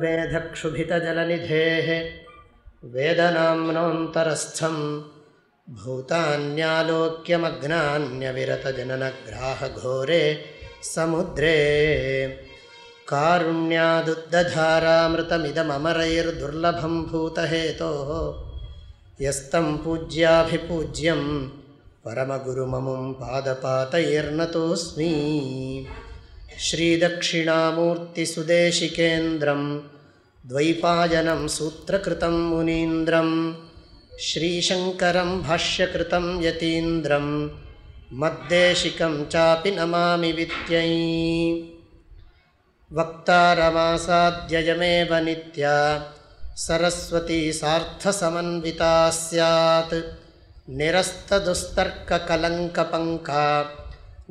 वेधक्षुभितजलनिधेः वेदनाम्नोऽन्तरस्थं भूतान्यालोक्यमग्नान्यविरतजननग्राहघोरे समुद्रे कारुण्यादुद्दधारामृतमिदममरैर्दुर्लभं भूतहेतोः यस्तं पूज्याभिपूज्यं परमगुरुममुं पादपातैर्नतोऽस्मि। श्रीदक्षिणामूर्तिसुदेशिकेन्द्रं द्वैपायनं सूत्रकृतं मुनीन्द्रं श्रीशङ्करं भाष्यकृतं यतीन्द्रं मद्देशिकं चापि नमामि विद्यै। वक्तारमासाद्ययमेव नित्या सरस्वती सार्थसमन्विता स्यात्। निरस्तदुस्तर्ककलङ्कपङ्का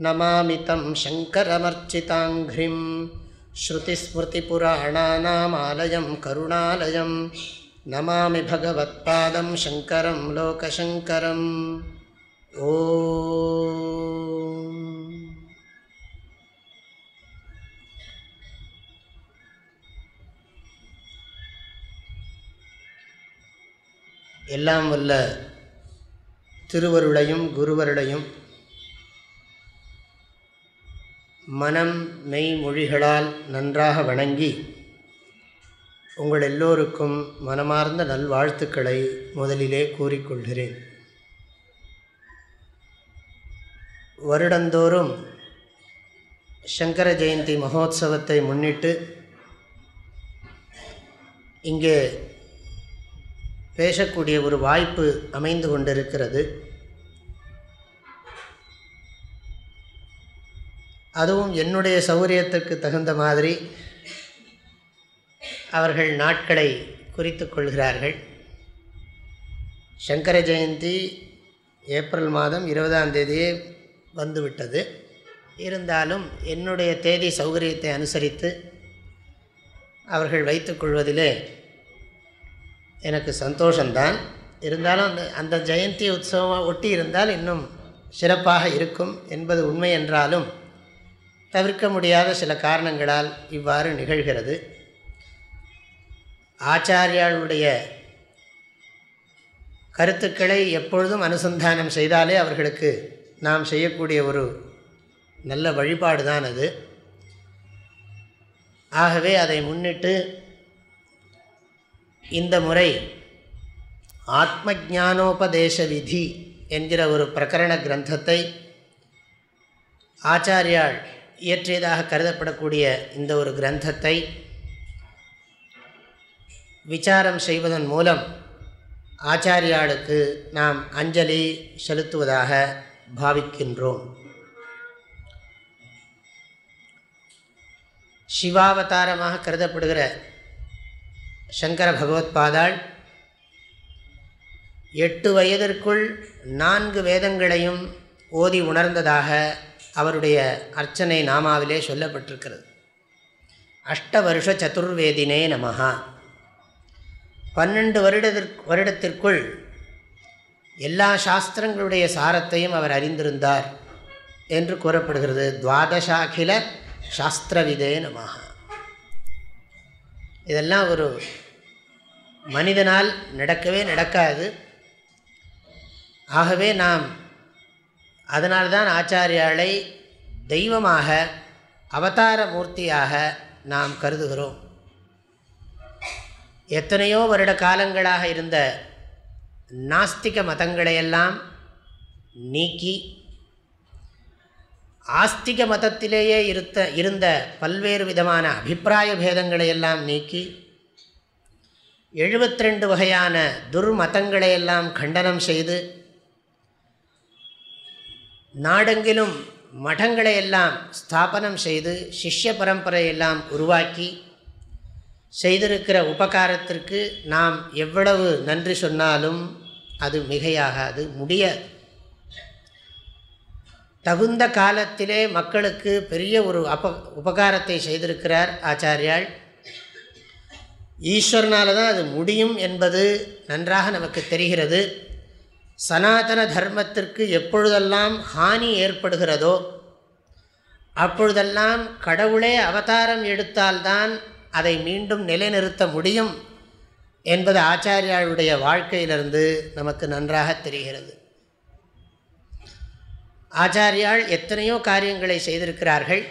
नमामि तं शङ्करमर्चिताङ्घ्रिं श्रुतिस्मृतिपुराणानामालयं करुणालयं नमामि भगवत्पादं शङ्करं लोकशङ्करम् ओ எல்லாம் வல்ல திருவருளையும் குருவருளையும் மனம் மெய்மொழிகளால் நன்றாக வணங்கி உங்கள் எல்லோருக்கும் மனமார்ந்த நல்வாழ்த்துக்களை முதலிலே கூறிக்கொள்கிறேன். வருடந்தோறும் சங்கர ஜெயந்தி மகோத்சவத்தை முன்னிட்டு இங்கே பேசக்கூடிய ஒரு வாய்ப்பு அமைந்து கொண்டிருக்கிறது. அதுவும் என்னுடைய சௌகரியத்திற்கு தகுந்த மாதிரி அவர்கள் நாட்களை குறித்து கொள்கிறார்கள். சங்கர ஜெயந்தி ஏப்ரல் மாதம் இருபதாம் தேதியே வந்துவிட்டது. இருந்தாலும் என்னுடைய தேதி சௌகரியத்தை அனுசரித்து அவர்கள் வைத்துக்கொள்வதிலே எனக்கு சந்தோஷந்தான் இருந்தாலும் அந்த அந்த ஜெயந்தி உற்சவமாக ஒட்டி இருந்தால் இன்னும் சிறப்பாக இருக்கும் என்பது உண்மை என்றாலும் தவிர்க்க முடியாத சில காரணங்களால் இவ்வாறு நிகழ்கிறது. ஆச்சாரியாளுடைய கருத்துக்களை எப்பொழுதும் அனுசந்தானம் செய்தாலே அவர்களுக்கு நாம் செய்யக்கூடிய ஒரு நல்ல வழிபாடு தான் அது. ஆகவே அதை முன்னிட்டு இந்த முறை ஆத்ம ஜானோபதேச விதி என்கிற ஒரு பிரகரண கிரந்தத்தை ஆச்சாரியாள் இயற்றியதாக கருதப்படக்கூடிய இந்த ஒரு கிரந்தத்தை விசாரம் செய்வதன் மூலம் ஆச்சாரியாளுக்கு நாம் அஞ்சலி செலுத்துவதாக பாவிக்கின்றோம். சிவாவதாரமாக கருதப்படுகிற சங்கர பகவத்பாதாள் எட்டு வயதிற்குள் நான்கு வேதங்களையும் ஓதி உணர்ந்ததாக அவருடைய அர்ச்சனை நாமாவிலே சொல்லப்பட்டிருக்கிறது. அஷ்ட வருஷ சதுர்வேதினே நமஹா. பன்னெண்டு வருடத்திற்கு வருடத்திற்குள் எல்லா சாஸ்திரங்களுடைய சாரத்தையும் அவர் அறிந்திருந்தார் என்று கூறப்படுகிறது. துவாதசாகில சாஸ்திரவிதே நமகா இதெல்லாம் ஒரு மனிதனால் நடக்கவே நடக்காது. ஆகவே நாம் அதனால்தான் ஆச்சாரியாலை தெய்வமாக அவதார மூர்த்தியாக நாம் கருதுகிறோம். எத்தனையோ வருட காலங்களாக இருந்த நாஸ்திக மதங்களையெல்லாம் நீக்கி ஆஸ்திக மதத்திலேயே இருத்த இருந்த பல்வேறு விதமான அபிப்பிராய பேதங்களையெல்லாம் நீக்கி எழுபத்திரெண்டு வகையான துர்மதங்களையெல்லாம் கண்டனம் செய்து நாடெங்கிலும் மடங்களை எல்லாம் ஸ்தாபனம் செய்து சிஷ்ய பரம்பரையெல்லாம் உருவாக்கி செய்திருக்கிற உபகாரத்திற்கு நாம் எவ்வளவு நன்றி சொன்னாலும் அது மிகையாகாது முடிய தகுந்த காலத்திலே மக்களுக்கு பெரிய ஒரு அப உபகாரத்தை செய்திருக்கிறார் ஆச்சாரியால். ஈஸ்வரனால் தான் அது முடியும் என்பது நன்றாக நமக்கு தெரிகிறது. சனாதன தர்மத்திற்கு எப்பொழுதெல்லாம் ஹானி ஏற்படுகிறதோ அப்பொழுதெல்லாம் கடவுளே அவதாரம் எடுத்தால்தான் அதை மீண்டும் நிலைநிறுத்த முடியும் என்பது ஆச்சாரியாளுடைய வாழ்க்கையிலிருந்து நமக்கு நன்றாக தெரிகிறது. ஆச்சாரியால் எத்தனையோ காரியங்களை செய்திருக்கிறார்கள்.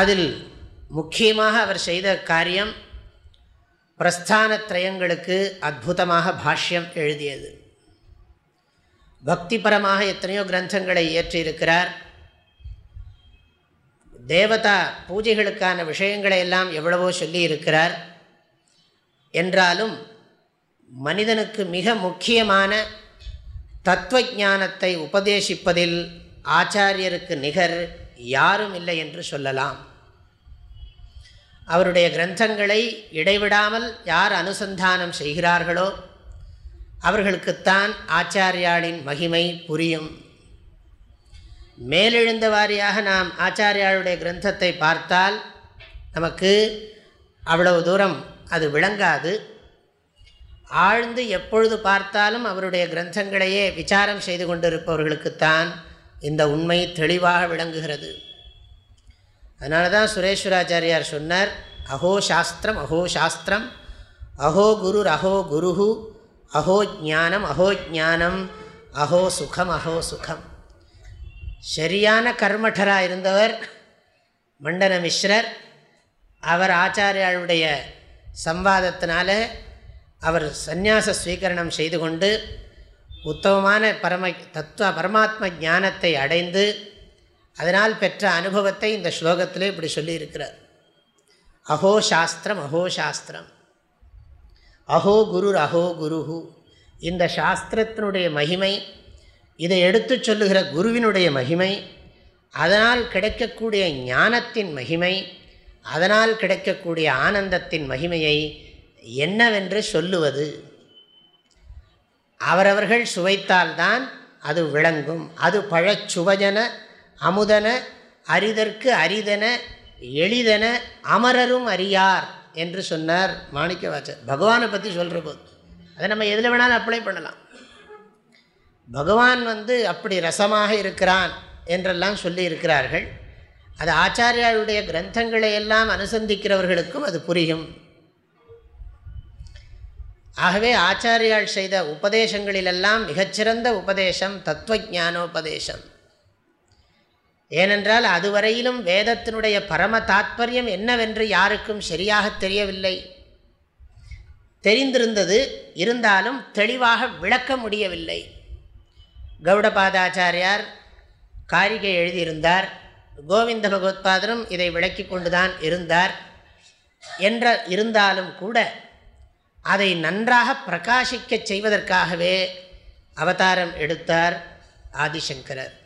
அதில் முக்கியமாக அவர் செய்த காரியம் பிரஸ்தானத்ரயங்களுக்கு அற்புதமாக பாஷ்யம் எழுதியது. பக்திபரமாக எத்தனையோ கிரந்தங்களை இயற்றியிருக்கிறார். தேவதா பூஜைகளுக்கான விஷயங்களை எல்லாம் எவ்வளவோ சொல்லி இருக்கிறார் என்றாலும் மனிதனுக்கு மிக முக்கியமான தத்துவ உபதேசிப்பதில் ஆச்சாரியருக்கு நிகர் யாரும் இல்லை என்று சொல்லலாம். அவருடைய கிரந்தங்களை இடைவிடாமல் யார் அனுசந்தானம் செய்கிறார்களோ அவர்களுக்குத்தான் ஆச்சாரியாளின் மகிமை புரியும். மேலெழுந்த வாரியாக நாம் ஆச்சாரியாளுடைய கிரந்தத்தை பார்த்தால் நமக்கு அவ்வளவு தூரம் அது விளங்காது. ஆழ்ந்து எப்பொழுது பார்த்தாலும் அவருடைய கிரந்தங்களையே விசாரம் செய்து கொண்டிருப்பவர்களுக்குத்தான் இந்த உண்மை தெளிவாக விளங்குகிறது. அதனால தான் சுரேஸ்வராச்சாரியார் சொன்னார் அஹோ சாஸ்திரம் அஹோ சாஸ்திரம் அஹோ குரு அஹோ குரு அஹோ ஜானம் அஹோ ஜானம் அஹோ சுகம் அஹோ சுகம். சரியான கர்மட்டராக இருந்தவர் மண்டன மிஸ்ரர். அவர் ஆச்சாரியாளுடைய சம்வாதத்தினால அவர் சந்நியாச ஸ்வீகரணம் செய்து கொண்டு உத்தமமான பரம தத்துவ பரமாத்ம ஞானத்தை அடைந்து அதனால் பெற்ற அனுபவத்தை இந்த ஸ்லோகத்திலே இப்படி சொல்லியிருக்கிறார். அஹோ சாஸ்திரம் அஹோ சாஸ்திரம். அஹோ குரு அஹோ குருஹு. இந்த சாஸ்திரத்தினுடைய மகிமை இதை எடுத்து சொல்லுகிற குருவினுடைய மகிமை அதனால் கிடைக்கக்கூடிய ஞானத்தின் மகிமை அதனால் கிடைக்கக்கூடிய ஆனந்தத்தின் மகிமையை என்னவென்று சொல்லுவது? அவரவர்கள் சுவைத்தால்தான் அது விளங்கும். அது பழச்சுவஜன அமுதன அரிதற்கு அரிதன எளிதன அமரரும் அறியார் என்று சொன்னார் மாணிக்க வாச்சர் பகவானை பற்றி சொல்கிற போது. அதை நம்ம எதில் வேணாலும் அப்ளை பண்ணலாம். பகவான் வந்து அப்படி ரசமாக இருக்கிறான் என்றெல்லாம் சொல்லி இருக்கிறார்கள். அது ஆச்சாரியாளுடைய கிரந்தங்களை எல்லாம் அனுசந்திக்கிறவர்களுக்கும் அது புரியும். ஆகவே ஆச்சாரியால் செய்த உபதேசங்களிலெல்லாம் மிகச்சிறந்த உபதேசம் தத்துவ ஞானோபதேசம். ஏனென்றால் அதுவரையிலும் வேதத்தினுடைய பரம தாத்பரியம் என்னவென்று யாருக்கும் சரியாக தெரியவில்லை. தெரிந்திருந்தது இருந்தாலும் தெளிவாக விளக்க முடியவில்லை. கௌடபாதாச்சாரியார் காரிகை எழுதியிருந்தார். கோவிந்த பகவத்பாதரும் இதை விளக்கி கொண்டுதான் இருந்தார். என்ற இருந்தாலும் கூட அதை நன்றாக பிரகாசிக்க செய்வதற்காகவே அவதாரம் எடுத்தார் ஆதிசங்கரர்.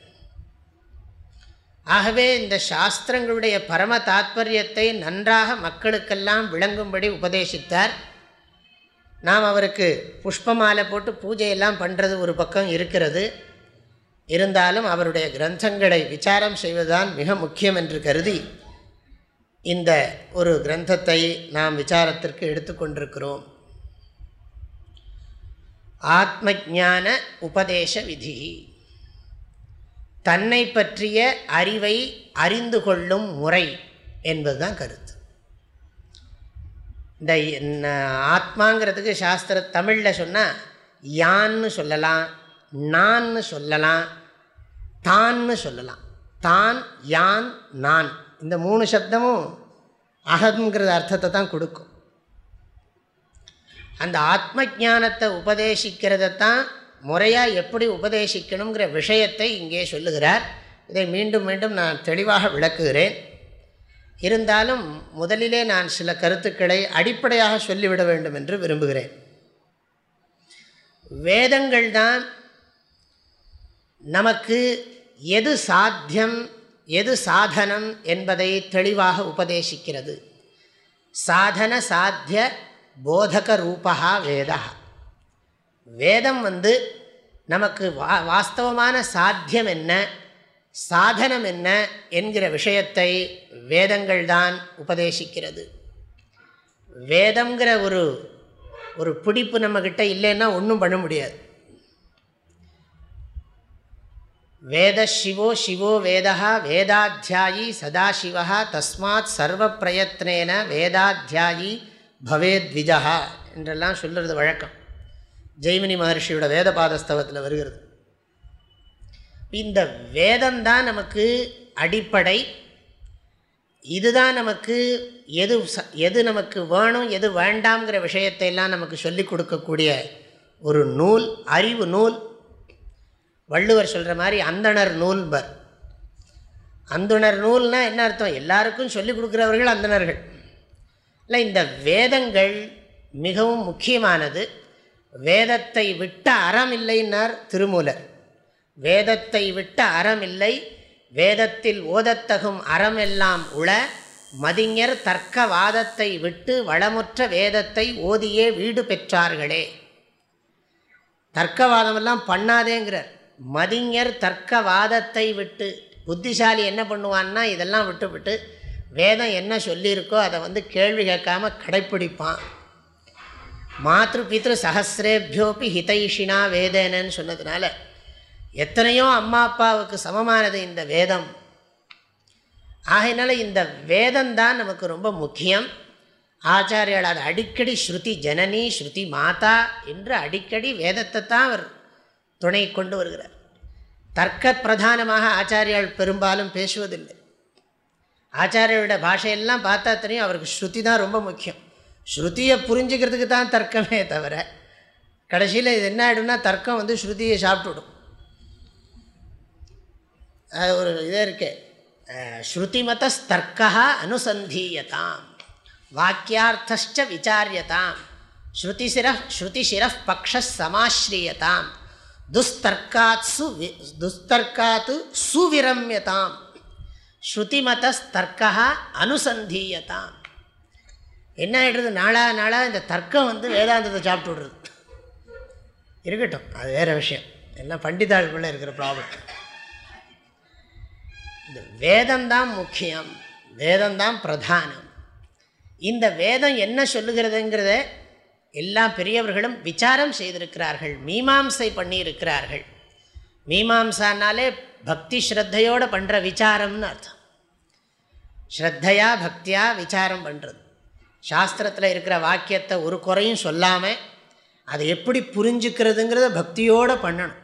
ஆகவே இந்த சாஸ்திரங்களுடைய பரம தாத்பரியத்தை நன்றாக மக்களுக்கெல்லாம் விளங்கும்படி உபதேசித்தார். நாம் அவருக்கு புஷ்பமாலை போட்டு பூஜையெல்லாம் பண்ணுறது ஒரு பக்கம் இருக்கிறது. இருந்தாலும் அவருடைய கிரந்தங்களை விசாரம் செய்வதுதான் மிக முக்கியம் என்று கருதி இந்த ஒரு கிரந்தத்தை நாம் விசாரத்திற்கு எடுத்துக்கொண்டிருக்கிறோம். ஆத்மஜான உபதேச விதி. தன்னை பற்றிய அறிவை அறிந்து கொள்ளும் முறை என்பதுதான் கருத்து. இந்த ஆத்மாங்கிறதுக்கு சாஸ்திர தமிழில் சொன்னால் யான்னு சொல்லலாம் நான்னு சொல்லலாம் தான்னு சொல்லலாம். தான் யான் நான். இந்த மூணு சப்தமும் அகங்கிறது அர்த்தத்தை தான் கொடுக்கும். அந்த ஆத்ம ஜானத்தை உபதேசிக்கிறதான் முறையாக எப்படி உபதேசிக்கணுங்கிற விஷயத்தை இங்கே சொல்லுகிறார். இதை மீண்டும் மீண்டும் நான் தெளிவாக விளக்குகிறேன். இருந்தாலும் முதலிலே நான் சில கருத்துக்களை அடிப்படையாக சொல்லிவிட வேண்டும் என்று விரும்புகிறேன். வேதங்கள் தான் நமக்கு எது சாத்தியம் எது சாதனம் என்பதை தெளிவாக உபதேசிக்கிறது. சாதன சாத்திய போதக ரூபா வேதா வேதம் வந்து நமக்கு வா வாஸ்தவமான சாத்தியம் என்ன சாதனம் என்ன என்கிற விஷயத்தை வேதங்கள் தான் உபதேசிக்கிறது. வேதங்கிற ஒரு ஒரு பிடிப்பு நம்மக்கிட்ட இல்லைன்னா ஒன்றும் பண்ண முடியாது. வேத சிவோ சிவோ வேதா வேதாத்தியாயி சதாசிவா தஸ்மாத் சர்வ பிரயத்னேன வேதாத்தியாயி பவேத்விஜா என்றெல்லாம் சொல்கிறது வழக்கம். ஜெய்மினி மகர்ஷியோட வேதபாதஸ்தவத்தில் வருகிறது. இந்த வேதம்தான் நமக்கு அடிப்படை. இதுதான் நமக்கு எது எது நமக்கு வேணும் எது வேண்டாம்ங்கிற விஷயத்தையெல்லாம் நமக்கு சொல்லிக் கொடுக்கக்கூடிய ஒரு நூல் அறிவு நூல். வள்ளுவர் சொல்கிற மாதிரி அந்தணர் நூல்பர். அந்தணர் நூல்னால் என்ன அர்த்தம்? எல்லாருக்கும் சொல்லிக் கொடுக்குறவர்கள் அந்தணர்கள். இல்லை இந்த வேதங்கள் மிகவும் முக்கியமானது. வேதத்தை விட்ட அறம் இல்லைன்னார் திருமூலர். வேதத்தை விட்ட அறம் இல்லை வேதத்தில் ஓதத்தகும் அறமெல்லாம் உள மதிஞர் தர்க்கவாதத்தை விட்டு வளமுற்ற வேதத்தை ஓதியே வீடு பெற்றார்களே. தர்க்கவாதமெல்லாம் பண்ணாதேங்கிறார். மதிஞர் தர்க்கவாதத்தை விட்டு புத்திசாலி என்ன பண்ணுவான்னா இதெல்லாம் விட்டு விட்டு வேதம் என்ன சொல்லியிருக்கோ அதை வந்து கேள்வி கேட்காமல் கடைப்பிடிப்பான். மாத்ரு பித்ரு சஹசிரேபியோப்பி ஹிதைஷினா வேதேனன்னு சொன்னதுனால எத்தனையோ அம்மா அப்பாவுக்கு சமமானது இந்த வேதம். ஆகையினால இந்த வேதம்தான் நமக்கு ரொம்ப முக்கியம். ஆச்சாரியால் அது அடிக்கடி ஸ்ருதி ஜனனி ஸ்ருதி மாதா என்று அடிக்கடி வேதத்தை தான் அவர் துணை கொண்டு வருகிறார். தர்க்க பிரதானமாக ஆச்சாரியால் பெரும்பாலும் பேசுவதில்லை. ஆச்சாரியோட பாஷையெல்லாம் பார்த்தா தெரியும் அவருக்கு ஸ்ருதி தான் ரொம்ப முக்கியம். ஸ்ருதியை புரிஞ்சுக்கிறதுக்கு தான் தர்க்கமே தவிர கடைசியில் இது என்ன ஆகிடும்னா தர்க்கம் வந்து ஸ்ருதியை சாப்பிட்டுடும் அது ஒரு இதே இருக்கு. ஸ்ருதிமதஸ்தர்க்கா அனுசந்தீயதாம் வாக்கியார்த்த விசாரியதாம் ஸ்ருதிசிர ஸ்ருதிசிர பக்ஷ சமாஸ்ரீயதாம் துஸ்தர்க்காத் சு துஸ்தர்க்காத் சுவிரம்யதாம் ஸ்ருதிமதஸ்தர்க்கா அனுசந்தீயதாம். என்ன ஆகிடுறது நாளா நாளாக இந்த தர்க்கம் வந்து வேதாந்தத்தை சாப்பிட்டு விடுறது. இருக்கட்டும் அது வேறு விஷயம். எல்லாம் பண்டிதாளுக்குள்ளே இருக்கிற ப்ராப்ளம் இந்த வேதம்தான் முக்கியம். வேதம்தான் பிரதானம். இந்த வேதம் என்ன சொல்லுகிறதுங்கிறத எல்லா பெரியவர்களும் விசாரம் செய்திருக்கிறார்கள். மீமாம்சை பண்ணியிருக்கிறார்கள். மீமாம்சானாலே பக்தி ஸ்ரத்தையோடு பண்ணுற விசாரம்னு அர்த்தம். ஸ்ரத்தையா பக்தியாக விசாரம் பண்ணுறது சாஸ்திரத்தில் இருக்கிற வாக்கியத்தை ஒரு குறையும் சொல்லாமல் அதை எப்படி புரிஞ்சுக்கிறதுங்கிறத பக்தியோடு பண்ணணும்.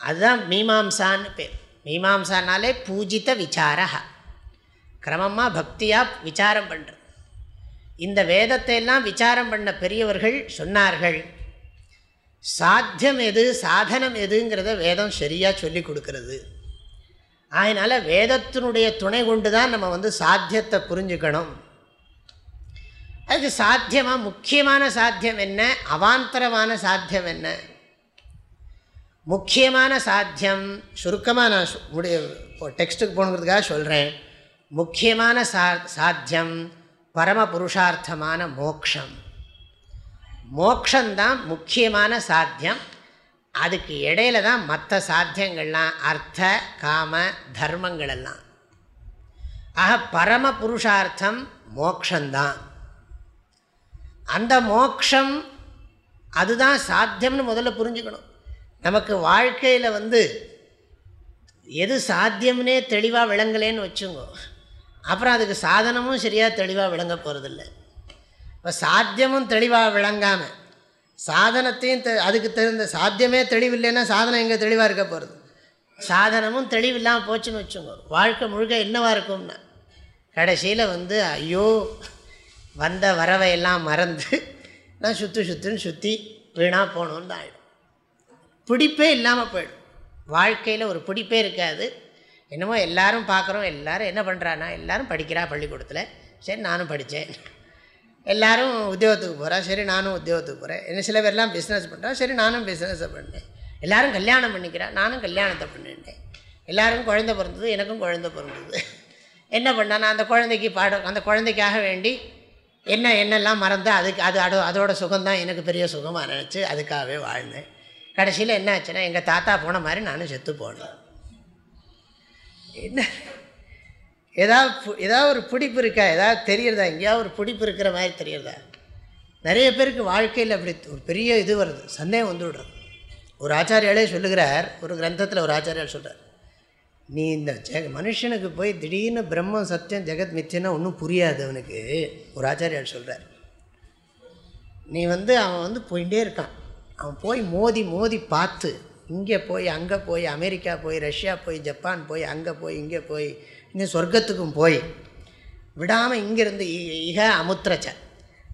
அதுதான் மீமாம்சான்னு பேர். மீமாம்சானாலே பூஜித்த விசாரா கிரமமாக பக்தியாக விசாரம் பண்ணுறது இந்த வேதத்தை எல்லாம் விசாரம் பண்ண பெரியவர்கள் சொன்னார்கள் சாத்தியம் எது சாதனம் எதுங்கிறத வேதம் சரியாக சொல்லி கொடுக்கறது. அதனால் வேதத்தினுடைய துணை கொண்டு தான் நம்ம வந்து சாத்தியத்தை புரிஞ்சுக்கணும். அதுக்கு சாத்தியமாக முக்கியமான சாத்தியம் என்ன? அவாந்தரமான சாத்தியம் என்ன? முக்கியமான சாத்தியம் சுருக்கமாக நான் முடிய டெக்ஸ்ட்டுக்கு போகணுங்கிறதுக்காக சொல்கிறேன் முக்கியமான சா சாத்தியம் பரம புருஷார்த்தமான மோக்ஷம். மோக்ஷந்தான் முக்கியமான சாத்தியம். அதுக்கு இடையில தான் மற்ற சாத்தியங்கள்லாம் அர்த்த காம தர்மங்கள் எல்லாம். ஆக பரம புருஷார்த்தம் மோக்ஷந்தான். அந்த மோக்ஷம் அதுதான் சாத்தியம்னு முதல்ல புரிஞ்சுக்கணும். நமக்கு வாழ்க்கையில் வந்து எது சாத்தியம்னே தெளிவாக விளங்கலேன்னு வச்சுங்கோ. அப்புறம் அதுக்கு சாதனமும் சரியாக தெளிவாக விளங்க போகிறதில்ல இப்போ சாத்தியமும் தெளிவாக விளங்காமல் சாதனத்தையும் தெ அதுக்கு தெரிந்த சாத்தியமே தெளிவில்லைன்னா சாதனம் எங்கே தெளிவாக இருக்க போகிறது சாதனமும் தெளிவில்லாமல் போச்சுன்னு வச்சுங்கோ. வாழ்க்கை முழுக்க என்னவாக இருக்கும்னா கடைசியில் வந்து ஐயோ வந்த வரவையெல்லாம் மறந்து நான் சுற்று சுற்றுன்னு சுற்றி வீணாக போகணுன்னு தான் ஆகிடும் பிடிப்பே இல்லாமல் போயிடும். வாழ்க்கையில் ஒரு பிடிப்பே இருக்காது. என்னமோ எல்லோரும் பார்க்குறோம். எல்லோரும் என்ன பண்ணுறான்னா எல்லோரும் படிக்கிறா பள்ளிக்கூடத்தில். சரி நானும் படித்தேன். எல்லோரும் உத்தியோகத்துக்கு போகிறா சரி நானும் உத்தியோகத்துக்கு போகிறேன் என்ன சில பேர்லாம் பிஸ்னஸ் பண்ணுறா சரி நானும் பிஸ்னஸை பண்ணேன் எல்லோரும் கல்யாணம் பண்ணிக்கிறேன் நானும் கல்யாணத்தை பண்ணிட்டேன். எல்லோரும் குழந்த பிறந்தது எனக்கும் குழந்த பிறந்தது. என்ன பண்ணால் நான் அந்த குழந்தைக்கு பாட அந்த குழந்தைக்காக வேண்டி என்ன என்னெல்லாம் மறந்தால் அதுக்கு அது அதோ அதோட சுகம்தான் எனக்கு பெரிய சுகமாக நினச்சி அதுக்காகவே வாழ்ந்தேன். கடைசியில் என்ன ஆச்சுன்னா எங்கள் தாத்தா போன மாதிரி நானும் செத்து போனேன். என்ன? ஏதாவது ஏதாவது ஒரு பிடிப்பு இருக்கா? ஏதாவது தெரியறதா? எங்கேயாவது ஒரு பிடிப்பு இருக்கிற மாதிரி தெரியறதா? நிறைய பேருக்கு வாழ்க்கையில் அப்படி ஒரு பெரிய இது வருது. சந்தேகம் வந்து விடுறது ஒரு ஆச்சாரியாலே சொல்லுகிறார் ஒரு கிரந்தத்தில் ஒரு ஆச்சாரியால் சொல்கிறார் நீ இந்த ஜெக மனுஷனுக்கு போய் திடீர்னு பிரம்மம் சத்தியம் ஜெகத் மித்தியன்னா ஒன்றும் புரியாது அவனுக்கு. ஒரு ஆச்சாரியார் சொல்கிறார் நீ வந்து அவன் வந்து போயிட்டே இருக்கான். அவன் போய் மோதி மோதி பார்த்து இங்கே போய் அங்கே போய் அமெரிக்கா போய் ரஷ்யா போய் ஜப்பான் போய் அங்கே போய் இங்கே போய் இங்கே சொர்க்கத்துக்கும் போய் விடாமல் இங்கேருந்து இக அமுத்திரச்ச.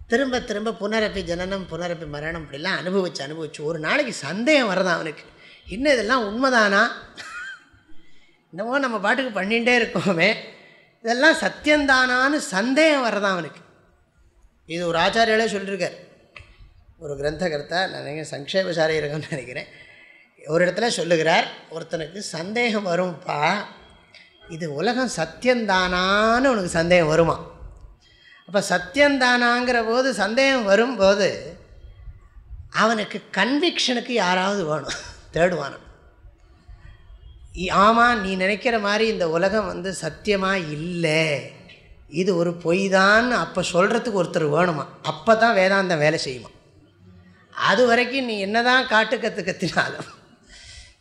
திரும்ப திரும்ப புனரப்பி ஜனனம் புனரப்பி மரணம் இப்படிலாம் அனுபவிச்சு அனுபவிச்சு ஒரு நாளைக்கு சந்தேகம் வரதான் அவனுக்கு. இன்னும் இதெல்லாம் உண்மைதானா? என்னமோ நம்ம பாட்டுக்கு பண்ணிகிட்டே இருக்கோமே. இதெல்லாம் சத்தியந்தானான்னு சந்தேகம் வரதான் அவனுக்கு. இது ஒரு ஆச்சாரியாலே சொல்லியிருக்கார் ஒரு கிரந்தகர்த்தா நான் நினைக்கிறேன் சங்கேபசாரி இருக்குன்னு நினைக்கிறேன். ஒரு இடத்துல சொல்லுகிறார் ஒருத்தனுக்கு சந்தேகம் வரும்ப்பா இது உலகம் சத்தியந்தானான்னு உனக்கு சந்தேகம் வருமா? அப்போ சத்தியந்தானாங்கிற போது சந்தேகம் வரும்போது அவனுக்கு கன்விக்ஷனுக்கு யாராவது வேணும். தேடுவானு ஆமாம் நீ நினைக்கிற மாதிரி இந்த உலகம் வந்து சத்தியமாக இல்லை. இது ஒரு பொய் தான் அப்போ சொல்கிறதுக்கு ஒருத்தர் வேணுமா? அப்போ தான் வேதாந்தம் வேலை செய்யுமா? அது வரைக்கும் நீ என்ன தான் காட்டு கற்றுக்கத்தினாலும்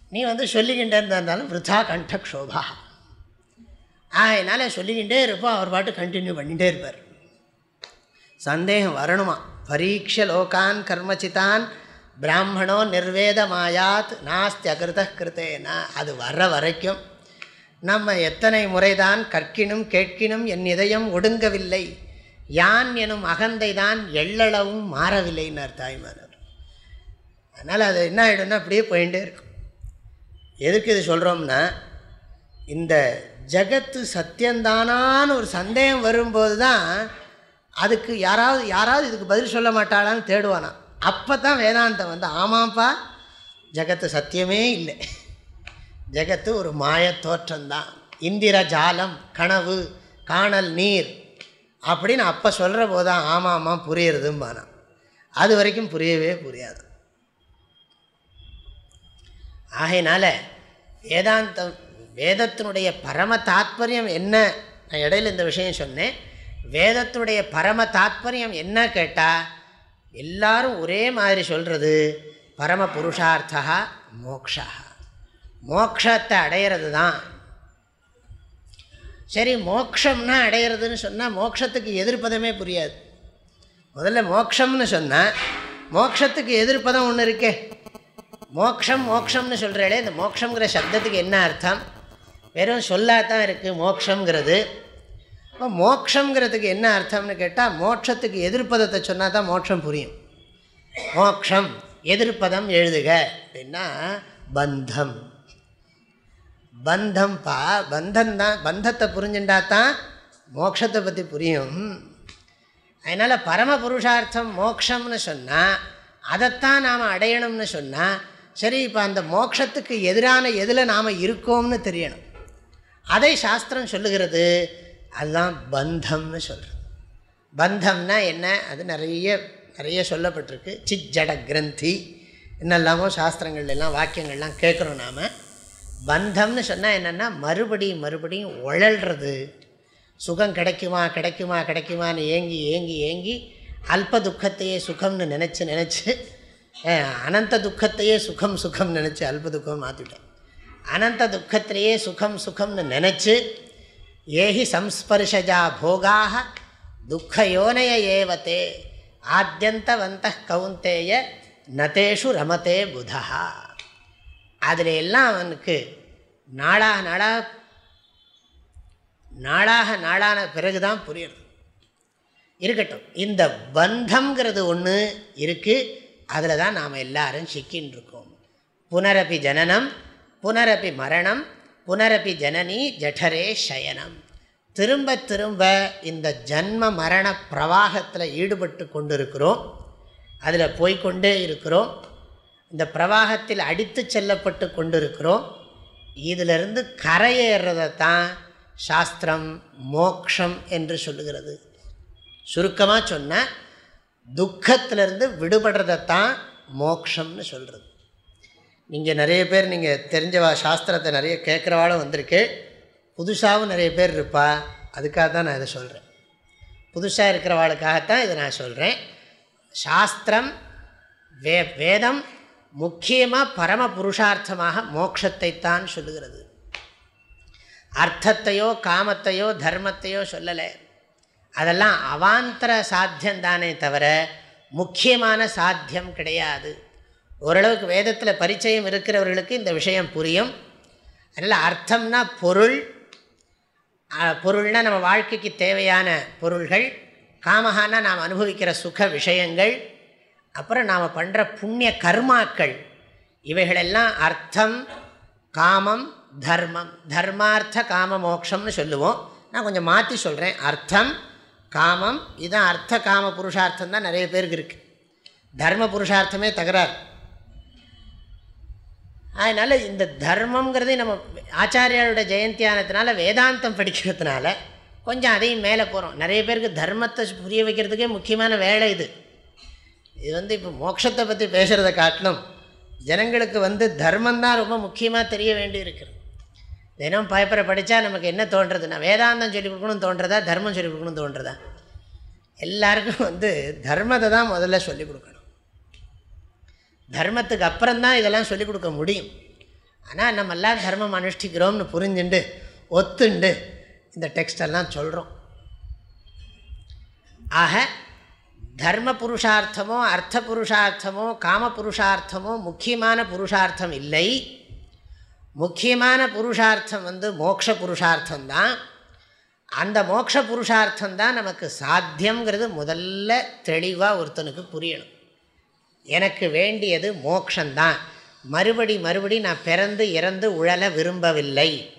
நீ வந்து சொல்லிக்கிட்டே இருந்தாலும் விருதா கண்டக்ஷோபா அதனால் சொல்லிக்கிட்டே இருப்போம் அவர் பாட்டு கண்டினியூ பண்ணிகிட்டே இருப்பார். சந்தேகம் வரணுமா? பரீட்ச லோகான் கர்மச்சிதான் பிராமணோ நிர்வேதமாயாத் நாஸ்தி அகிருத கிருத்தேனா. அது வர்ற வரைக்கும் நம்ம எத்தனை முறைதான் கற்கினும் கேட்கினும் என் இதயம் ஒடுங்கவில்லை. யான் எனும் அகந்தை தான் எள்ளளவும் மாறவில்லைன்னார் தாய்மானவர். அதனால் அது என்ன ஆகிடும்னா அப்படியே போயிட்டே இருக்கும். எதுக்கு இது சொல்கிறோம்னா இந்த ஜகத்து சத்தியந்தானான்னு ஒரு சந்தேகம் வரும்போது தான் அதுக்கு யாராவது யாராவது இதுக்கு பதில் சொல்ல மாட்டாளான்னு தேடுவானா அப்போ தான் வேதாந்தம் வந்து ஆமாப்பா ஜகத்து சத்தியமே இல்லை. ஜகத்து ஒரு மாய தோற்றம்தான். இந்திர ஜாலம் கனவு காணல் நீர் அப்படின்னு அப்போ சொல்கிற போது தான் ஆமாம் ஆமாம் புரியுறதும்பானா அது வரைக்கும் புரியவே புரியாது. ஆகையினால வேதாந்தம் வேதத்தினுடைய பரம தாத்பரியம் என்ன? நான் இடையில இந்த விஷயம் சொன்னேன். வேதத்துடைய பரம தாத்பரியம் என்ன கேட்டால் எல்லாரும் ஒரே மாதிரி சொல்கிறது பரம புருஷார்த்தா மோக்ஷா மோக்ஷத்தை அடையிறது தான் சரி மோக்ஷம்னா அடையிறதுன்னு சொன்னால் மோக்ஷத்துக்கு எதிர்ப்பதமே புரியாது. முதல்ல மோக்ஷம்னு சொன்னால் மோக்ஷத்துக்கு எதிர்ப்பதம் ஒன்று இருக்கே. மோக்ஷம் மோக்ஷம்னு சொல்கிறாலே இந்த மோக்ஷங்கிற சப்தத்துக்கு என்ன அர்த்தம்? வெறும் சொல்லாதான் இருக்குது மோக்ஷங்கிறது இப்போ மோக்ஷங்கிறதுக்கு என்ன அர்த்தம்னு கேட்டால் மோட்சத்துக்கு எதிர்ப்பதத்தை சொன்னால் தான் மோட்சம் புரியும். மோக்ஷம் எதிர்ப்பதம் எழுதுக. அப்படின்னா பந்தம். பந்தம்ப்பா பந்தம் தான் பந்தத்தை புரிஞ்சுட்டா தான் மோட்சத்தை பற்றி புரியும். அதனால் பரம புருஷார்த்தம் மோக்ஷம்னு சொன்னால் அதைத்தான் நாம் அடையணும்னு சொன்னால் சரி இப்போ அந்த மோட்சத்துக்கு எதிரான எதில் நாம் இருக்கோம்னு தெரியணும். அதை சாஸ்திரம் சொல்லுகிறது அதுதான் பந்தம்னு சொல்கிறது பந்தம்னா என்ன? அது நிறைய நிறைய சொல்லப்பட்டிருக்கு. சிஜட கிரந்தி. என்னெல்லாமோ சாஸ்திரங்கள்லாம் வாக்கியங்கள்லாம் கேட்குறோம் நாம். பந்தம்னு சொன்னால் என்னென்னா மறுபடியும் மறுபடியும் உழல்றது. சுகம் கிடைக்குமா கிடைக்குமா கிடைக்குமான்னு ஏங்கி ஏங்கி ஏங்கி அல்ப துக்கத்தையே சுகம்னு நினச்சி நினச்சி அனந்த துக்கத்தையே சுகம் சுகம் நினச்சி அல்ப துக்கம் மாற்றிட்டேன் அனந்த துக்கத்திலேயே சுகம் சுகம்னு நினச்சி ஏஹி சம்ஸ்பர்ஷஜா போகாக துக்கயோனய ஏவத்தே ஆத்தியந்தவந்த கவுந்தேய நதேஷு ரமதே புதா அதில் எல்லாம் அவனுக்கு நாளாக நாளாக நாளாக நாளான பிறகு தான் புரியணும். இருக்கட்டும் இந்த பந்தம்ங்கிறது ஒன்று இருக்குது அதில் தான் நாம் எல்லாரும் சிக்கின்னு இருக்கோம் புனரப்பி ஜனனம் புனரப்பி மரணம் புனரப்பி ஜனனி ஜடரே சயனம். திரும்ப திரும்ப இந்த ஜன்ம மரண பிரவாகத்தில் ஈடுபட்டு கொண்டு இருக்கிறோம் அதில் போய்கொண்டே இருக்கிறோம். இந்த பிரவாகத்தில் அடித்து செல்லப்பட்டு கொண்டு இருக்கிறோம் இதிலிருந்து கரையேறதை தான் சாஸ்திரம் மோக்ஷம் என்று சொல்லுகிறது. சுருக்கமாக சொன்னால் துக்கத்திலிருந்து விடுபடுறதைத்தான் மோக்ஷம்னு சொல்கிறது நீங்கள் நிறைய பேர் நீங்கள் தெரிஞ்சவா சாஸ்திரத்தை நிறைய கேட்குறவாளும் வந்திருக்கு. புதுசாகவும் நிறைய பேர் இருப்பா. அதுக்காக தான் நான் இதை சொல்கிறேன் புதுசாக இருக்கிறவாளுக்காகத்தான் இதை நான் சொல்கிறேன் சாஸ்திரம் வே வேதம் முக்கியமாக பரம புருஷார்த்தமாக மோட்சத்தைத்தான் சொல்லுகிறது. அர்த்தத்தையோ காமத்தையோ தர்மத்தையோ சொல்லலை. அதெல்லாம் அவாந்தர சாத்தியம்தானே தவிர முக்கியமான சாத்தியம் கிடையாது. ஓரளவுக்கு வேதத்தில் பரிச்சயம் இருக்கிறவர்களுக்கு இந்த விஷயம் புரியும். அதனால் அர்த்தம்னா பொருள். பொருள்னால் நம்ம வாழ்க்கைக்கு தேவையான பொருள்கள். காமகானா நாம் அனுபவிக்கிற சுக விஷயங்கள். அப்புறம் நாம் பண்ணுற புண்ணிய கர்மாக்கள். இவைகளெல்லாம் அர்த்தம் காமம் தர்மம். தர்மார்த்த காம மோக்ஷம்னு சொல்லுவோம். நான் கொஞ்சம் மாற்றி சொல்கிறேன் அர்த்தம் காமம் இதுதான் அர்த்த காம புருஷார்த்தம் தான் நிறைய பேருக்கு இருக்குது தர்ம புருஷார்த்தமே தகராறு. அதனால் இந்த தர்மங்கிறதே நம்ம ஆச்சாரியாரோட ஜெயந்தியானத்தினால வேதாந்தம் படிக்கிறதுனால கொஞ்சம் அதையும் மேலே போகிறோம் நிறைய பேருக்கு தர்மத்தை புரிய வைக்கிறதுக்கே முக்கியமான வேலை இது. இது வந்து இப்போ மோட்சத்தை பற்றி பேசுகிறத காட்டிலும் ஜனங்களுக்கு வந்து தர்மந்தான் ரொம்ப முக்கியமாக தெரிய வேண்டி இருக்குது தினம் பயப்பரை படித்தா நமக்கு என்ன தோன்றதுன்னா வேதாந்தம் சொல்லிக் கொடுக்கணும்னு தோன்றதா தர்மம் சொல்லிக் கொடுக்கணும்னு தோன்றதா? எல்லாருக்கும் வந்து தர்மத்தை தான் முதல்ல சொல்லிக் கொடுக்கணும். தர்மத்துக்கு அப்புறம்தான் இதெல்லாம் சொல்லிக் கொடுக்க முடியும். ஆனால் நம்ம எல்லாம் தர்மம் அனுஷ்டிக்கிறோம்னு புரிஞ்சுண்டு ஒத்துண்டு இந்த டெக்ஸ்டெல்லாம் சொல்கிறோம் ஆக தர்ம புருஷார்த்தமோ அர்த்த புருஷார்த்தமோ காம புருஷார்த்தமோ முக்கியமான புருஷார்த்தம் இல்லை. முக்கியமான புருஷார்த்தம் வந்து மோக்ஷ புருஷார்த்தம்தான் அந்த மோக்ஷ புருஷார்த்தம் தான் நமக்கு சாத்தியங்கிறது முதல்ல தெளிவாக ஒருத்தனுக்கு புரியணும். எனக்கு வேண்டியது மோக்ஷந்தான். மறுபடி மறுபடி நான் பிறந்து இறந்து உழல விரும்பவில்லை.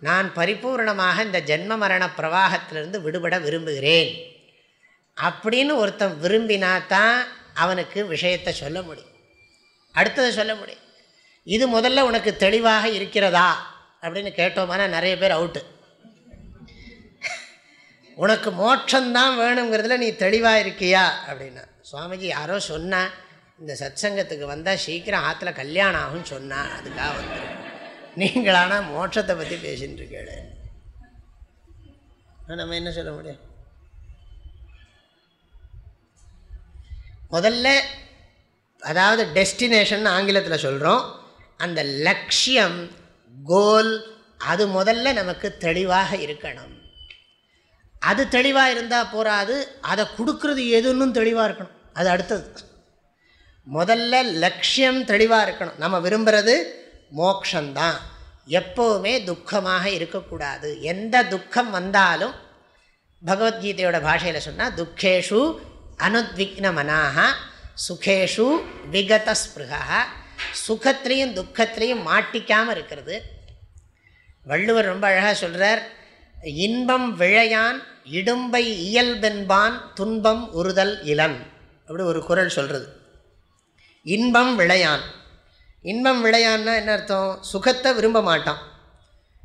நான் பரிபூர்ணமாக இந்த ஜென்ம மரண பிரவாகத்திலிருந்து விடுபட விரும்புகிறேன். அப்படின்னு ஒருத்தன் விரும்பினா தான் அவனுக்கு விஷயத்தை சொல்ல முடியும். அடுத்ததை சொல்ல முடியும். இது முதல்ல உனக்கு தெளிவாக இருக்கிறதா? அப்படின்னு கேட்டோம்னா நிறைய பேர் அவுட்டு உனக்கு மோட்சம்தான் வேணுங்கிறதுல நீ தெளிவாக இருக்கியா? அப்படின்னா சுவாமிஜி யாரோ சொன்ன இந்த சத்சங்கத்துக்கு வந்தால் சீக்கிரம் ஆற்றுல கல்யாணம் ஆகும்னு சொன்னான் அதுக்காக வந்து நீங்களான மோட்சத்தை பற்றி பேசிகிட்டு இருக்கேள் நம்ம என்ன சொல்ல முடியும்? முதல்ல அதாவது டெஸ்டினேஷன் ஆங்கிலத்தில் சொல்கிறோம் அந்த லட்சியம் கோல் அது முதல்ல நமக்கு தெளிவாக இருக்கணும். அது தெளிவாக இருந்தால் போகாது அதை கொடுக்கறது எதுன்னு தெளிவாக இருக்கணும். அது அடுத்தது. முதல்ல லட்சியம் தெளிவாக இருக்கணும். நம்ம விரும்புகிறது மோக்ஷந்தான். எப்போவுமே துக்கமாக இருக்கக்கூடாது. எந்த துக்கம் வந்தாலும் பகவத்கீதையோட பாஷையில் சொன்னால் துக்கேஷு அனுத்விக்ன மனாக சுகேஷு விகத ஸ்பிருகா சுகத்திலையும் துக்கத்திலையும் மாட்டிக்காமல் இருக்கிறது. வள்ளுவர் ரொம்ப அழகாக சொல்கிறார் இன்பம் விழையான் இடும்பை இயல்பென்பான் துன்பம் உறுதல் இளன் அப்படி ஒரு குரல் சொல்கிறது இன்பம் விளையான். இன்பம் விளையான்னா என்ன அர்த்தம்? சுகத்தை விரும்ப மாட்டான்.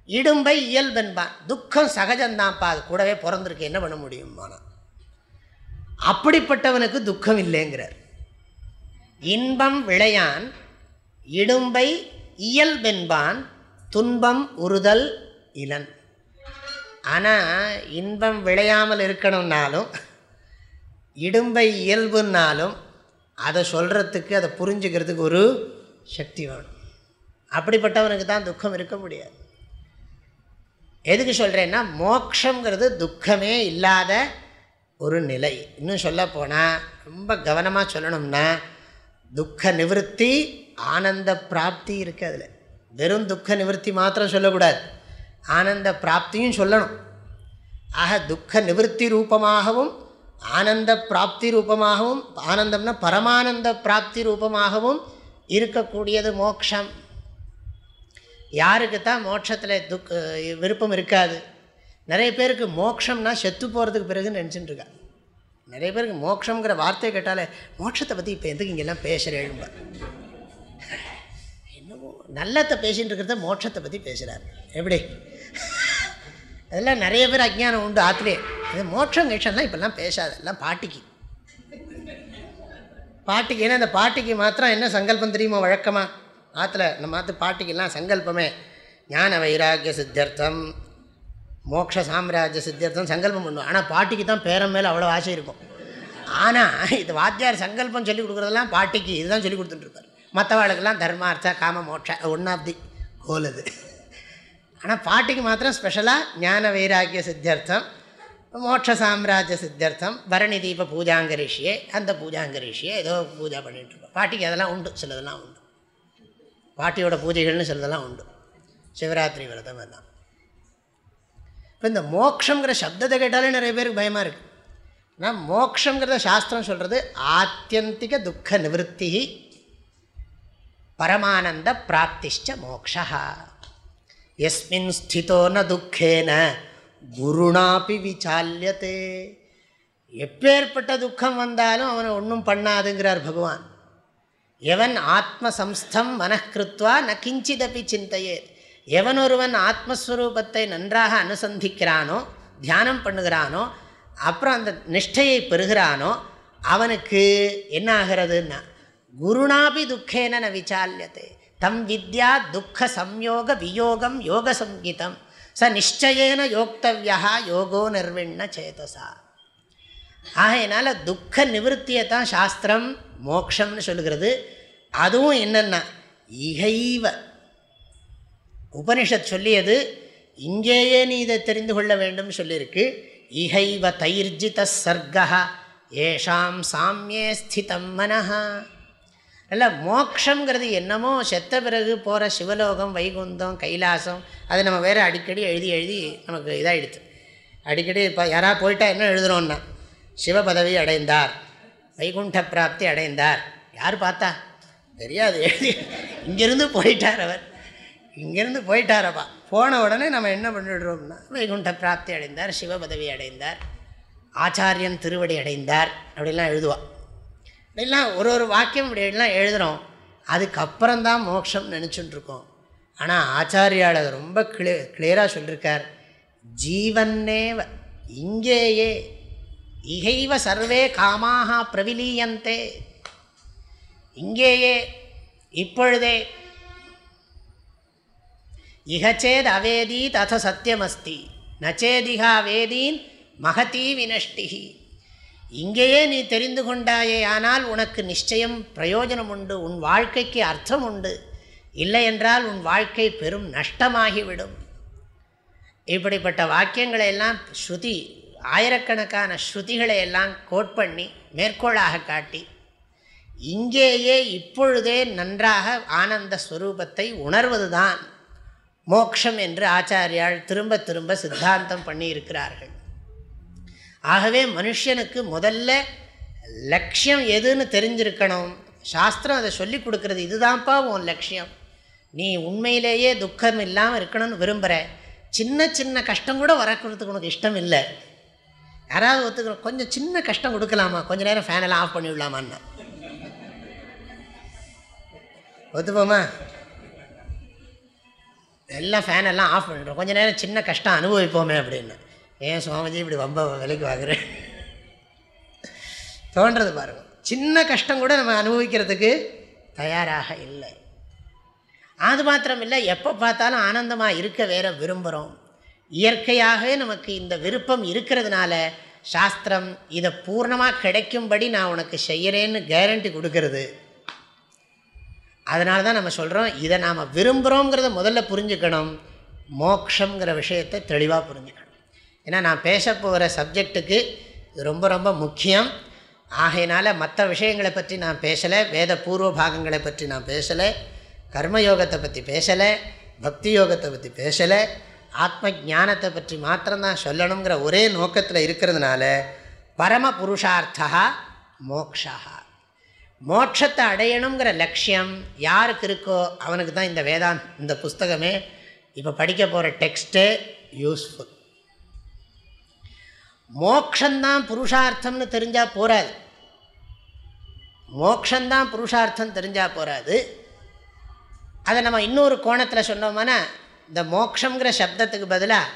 இடும்பை இயல்பென்பான். துக்கம் சகஜந்தான்ப்பா அது கூடவே பிறந்திருக்கு. என்ன பண்ண முடியுமானா அப்படிப்பட்டவனுக்கு துக்கம் இல்லைங்கிறார். இன்பம் விளையான். இடும்பை இயல்பென்பான். துன்பம் உறுதல் இளன் ஆனால் இன்பம் விளையாமல் இருக்கணும்னாலும் இடும்பை இயல்புன்னாலும் அதை சொல்கிறதுக்கு அதை புரிஞ்சுக்கிறதுக்கு ஒரு சக்தி வேணும். அப்படிப்பட்டவனுக்கு தான் துக்கம் இருக்க முடியாது. எதுக்கு சொல்கிறேன்னா மோக்ஷங்கிறது துக்கமே இல்லாத ஒரு நிலை. இன்னும் சொல்லப்போனால் ரொம்ப கவனமாக சொல்லணும்னா துக்க நிவர்த்தி ஆனந்த பிராப்தி இருக்குது அதில். வெறும் துக்க நிவர்த்தி மாத்திரம் சொல்லக்கூடாது. ஆனந்த பிராப்தியும் சொல்லணும். ஆக துக்க நிவர்த்தி ரூபமாகவும் ஆனந்த பிராப்தி ரூபமாகவும் ஆனந்தம்னா பரமானந்த பிராப்தி ரூபமாகவும் இருக்கக்கூடியது மோக்ஷம். யாருக்கு தான் மோட்சத்தில் துக் விருப்பம் இருக்காது. நிறைய பேருக்கு மோக்ஷம்னா செத்து போகிறதுக்கு பிறகுன்னு நினச்சிட்டு இருக்கா நிறைய பேருக்கு மோட்சங்கிற வார்த்தையை கேட்டாலே மோட்சத்தை பற்றி இப்போ எதுக்கு இங்கெல்லாம் பேசுகிறேன் என்னமோ நல்லத்தை பேசிகிட்டு இருக்கிறத மோட்சத்தை பற்றி பேசுகிறார் எப்படி? அதெல்லாம் நிறைய பேர் அஜ்ஞானம் உண்டு ஆற்றுலே இது மோட்சம் கிஷன்லாம் இப்போல்லாம் பேசாது. எல்லாம் பாட்டிக்கு. பாட்டிக்கு ஏன்னா அந்த பாட்டிக்கு மாத்திரம் என்ன சங்கல்பம் தெரியுமோ வழக்கமாக ஆற்றுல நம்ம ஆற்று பாட்டிக்கெல்லாம் சங்கல்பமே. ஞான வைராக்கிய சித்தர்த்தம் மோக்ஷ சாம்ராஜ்ய சித்தியர்த்தம் சங்கல்பம் பண்ணுவோம் ஆனால் பாட்டிக்கு தான் பேரம் மேலே அவ்வளோ ஆசை இருக்கும். ஆனால் இது வாத்தியார் சங்கல்பம் சொல்லி கொடுக்குறதெல்லாம் பாட்டிக்கு இதுதான் சொல்லி கொடுத்துட்டுருப்பார் மற்றவாளுக்கெல்லாம் தர்மார்த்த காம மோட்ச ஒன் ஆஃப் தி கோல் அது. ஆனால் பாட்டிக்கு மாத்திரம் ஸ்பெஷலாக ஞான வைராக்கிய சித்தியர்த்தம் மோட்ச சாம்ராஜ்ய சித்தியர்த்தம் பரணி தீப பூஜாங்கரிஷியே அந்த பூஜாங்கரிஷியே ஏதோ பூஜை பண்ணிட்டு பாட்டிக்கு அதெல்லாம் உண்டு சிலதெல்லாம் உண்டு. பாட்டியோட பூஜைகள்னு சிலதெல்லாம் உண்டு. சிவராத்திரி விரதம் எல்லாம். இப்போ இந்த மோக்ஷங்கிற சப்தத்தை கேட்டாலே நிறைய பேருக்கு பயமாக இருக்குது ஆனால் மோக்ஷங்கிறத சாஸ்திரம் சொல்கிறது ஆத்தியந்திக துக்க நிவத்தி பரமானந்த பிராப்திஷ்ட மோக்ஷா எஸ்மின் ஸ்திதோ ந துக்கேன குருணாப்பி விசால்யத்தே எப்பேற்பட்ட துக்கம் வந்தாலும் அவனை ஒன்றும் பண்ணாதுங்கிறார் பகவான் எவன் ஆத்மசம்ஸ்தம் மனக்கிருத்வா ந கிஞ்சிதப்பி சிந்தையே எவன் ஒருவன் ஆத்மஸ்வரூபத்தை நன்றாக அனுசந்திக்கிறானோ தியானம் பண்ணுகிறானோ அப்புறம் அந்த நிஷ்டையை பெறுகிறானோ அவனுக்கு என்ன ஆகிறதுன்னா குருணாபி துக்கேன ந விசால்யத்தை தம் வித்யா துக்க சம்யோக வியோகம் யோக சங்கீதம் ச நிச்சயேன யோக்தவியா யோகோ நிர்விண்ண சேதசா. ஆகையினால துக்க நிவர்த்தியை தான் சாஸ்திரம் மோக்ஷம்னு சொல்லுகிறது. அதுவும் என்னென்னா இகைவ. உபனிஷத் சொல்லியது இங்கேயே நீ இதை தெரிந்து கொள்ள வேண்டும் சொல்லியிருக்கு. இகைவ தைர்ஜித சர்க்கா ஏஷாம் சாமியே ஸ்திதம் மனஹா. இல்லை மோக்ஷங்கிறது என்னமோ செத்த பிறகு போகிற சிவலோகம் வைகுந்தம் கைலாசம் அது நம்ம வேறு அடிக்கடி எழுதி எழுதி நமக்கு இதாகிடுது அடிக்கடி இப்போ யாராவது போயிட்டா என்ன எழுதுகிறோன்னா சிவபதவி அடைந்தார் வைகுண்ட பிராப்தி அடைந்தார். யார் பார்த்தா? தெரியாது எழுதி. இங்கேருந்து போயிட்டார் அவர். இங்கேருந்து போயிட்டாரப்பா போன உடனே நம்ம என்ன பண்ணிடுறோம்னா வைகுண்ட பிராப்தி அடைந்தார் சிவபதவி அடைந்தார் ஆச்சாரியன் திருவடி அடைந்தார் அப்படிலாம் எழுதுவாள் எல்லாம் ஒரு ஒரு வாக்கியம் இப்படிலாம் எழுதுகிறோம் அதுக்கப்புறம் தான் மோட்சம் நினச்சிட்டுருக்கோம். ஆனால் ஆச்சாரியால் அதை ரொம்ப கிளி கிளியராக சொல்லியிருக்கார் ஜீவன்னேவ இங்கேயே இகைவ சர்வே காமாக பிரவிலீயந்தே. இங்கேயே இப்பொழுதே. இகச்சேத் அவேதி தத சத்தியமஸ்தி நச்சேதிகா வேதீன் மகதீ வினஷ்டிஹி. இங்கேயே நீ தெரிந்து கொண்டாயே ஆனால் உனக்கு நிச்சயம் பிரயோஜனம் உண்டு உன் வாழ்க்கைக்கு அர்த்தம் உண்டு. இல்லை என்றால் உன் வாழ்க்கை பெரும் நஷ்டமாகிவிடும். இப்படிப்பட்ட வாக்கியங்களை எல்லாம் ஸ்ருதி ஆயிரக்கணக்கான ஸ்ருதிகளை எல்லாம் கோட் பண்ணி மேற்கோளாக காட்டி இங்கேயே இப்பொழுதே நன்றாக ஆனந்த ஸ்வரூபத்தை உணர்வதுதான் மோக்ஷம் என்று ஆச்சாரியால் திரும்ப திரும்ப சித்தாந்தம் பண்ணியிருக்கிறார்கள். ஆகவே மனுஷனுக்கு முதல்ல லட்சியம் எதுன்னு தெரிஞ்சிருக்கணும். சாஸ்திரம் அதை சொல்லி கொடுக்கறது இதுதான்ப்பா உன் லட்சியம். நீ உண்மையிலேயே துக்கம் இல்லாமல் இருக்கணும்னு விரும்புகிற சின்ன சின்ன கஷ்டம் கூட வரக்கிறதுக்கு உனக்கு இஷ்டம் இல்லை. யாராவது ஒத்துக்கிற கொஞ்சம் சின்ன கஷ்டம் கொடுக்கலாமா? கொஞ்சம் நேரம் ஃபேனெல்லாம் ஆஃப் பண்ணி விடலாமான்னா. ஒத்துப்போமா? எல்லாம் ஃபேனெல்லாம் ஆஃப் பண்ணிடுறோம். கொஞ்சம் நேரம் சின்ன கஷ்டம் அனுபவிப்போமே அப்படின்னு. ஏன் சுவாமிஜி இப்படி ரொம்ப விலைக்கு வாங்குறேன் தோன்றது பாருங்கள் சின்ன கஷ்டம் கூட நம்ம அனுபவிக்கிறதுக்கு தயாராக இல்லை. அது மாத்திரம் இல்லை எப்போ பார்த்தாலும் ஆனந்தமாக இருக்க வேற விரும்புகிறோம் இயற்கையாகவே நமக்கு இந்த விருப்பம் இருக்கிறதுனால சாஸ்திரம் இதை பூர்ணமாக கிடைக்கும்படி நான் உனக்கு செய்கிறேன்னு கேரண்டி கொடுக்கறது. அதனால தான் நம்ம சொல்கிறோம் இதை நாம் விரும்புகிறோங்கிறத முதல்ல புரிஞ்சுக்கணும். மோக்ஷங்கிற விஷயத்தை தெளிவாக புரிஞ்சுக்கணும். ஏன்னா நான் பேச போகிற சப்ஜெக்ட்டுக்கு இது ரொம்ப ரொம்ப முக்கியம். ஆகையினால் மற்ற விஷயங்களை பற்றி நான் பேசலை. வேத பூர்வ பாகங்களை பற்றி நான் பேசலை. கர்மயோகத்தை பற்றி பேசலை. பக்தி யோகத்தை பற்றி பேசலை. ஆத்ம ஞானத்தை பற்றி மாத்திரம்தான் சொல்லணுங்கிற ஒரே நோக்கத்தில் இருக்கிறதுனால பரம புருஷார்த்தா மோக்ஷா. மோட்சத்தை அடையணுங்கிற லட்சியம் யாருக்கு இருக்கோ அவனுக்கு தான் இந்த வேதாந்த் இந்த புஸ்தகமே. இப்போ படிக்க போகிற டெக்ஸ்ட்டு யூஸ்ஃபுல். மோக்ஷந்தான் புருஷார்த்தம்னு தெரிஞ்சால் போகாது மோக்ஷந்தான் புருஷார்த்தம் தெரிஞ்சால் போகாது அதை நம்ம இன்னொரு கோணத்தில் சொன்னோம்னா இந்த மோக்ஷங்கிற சப்தத்துக்கு பதிலாக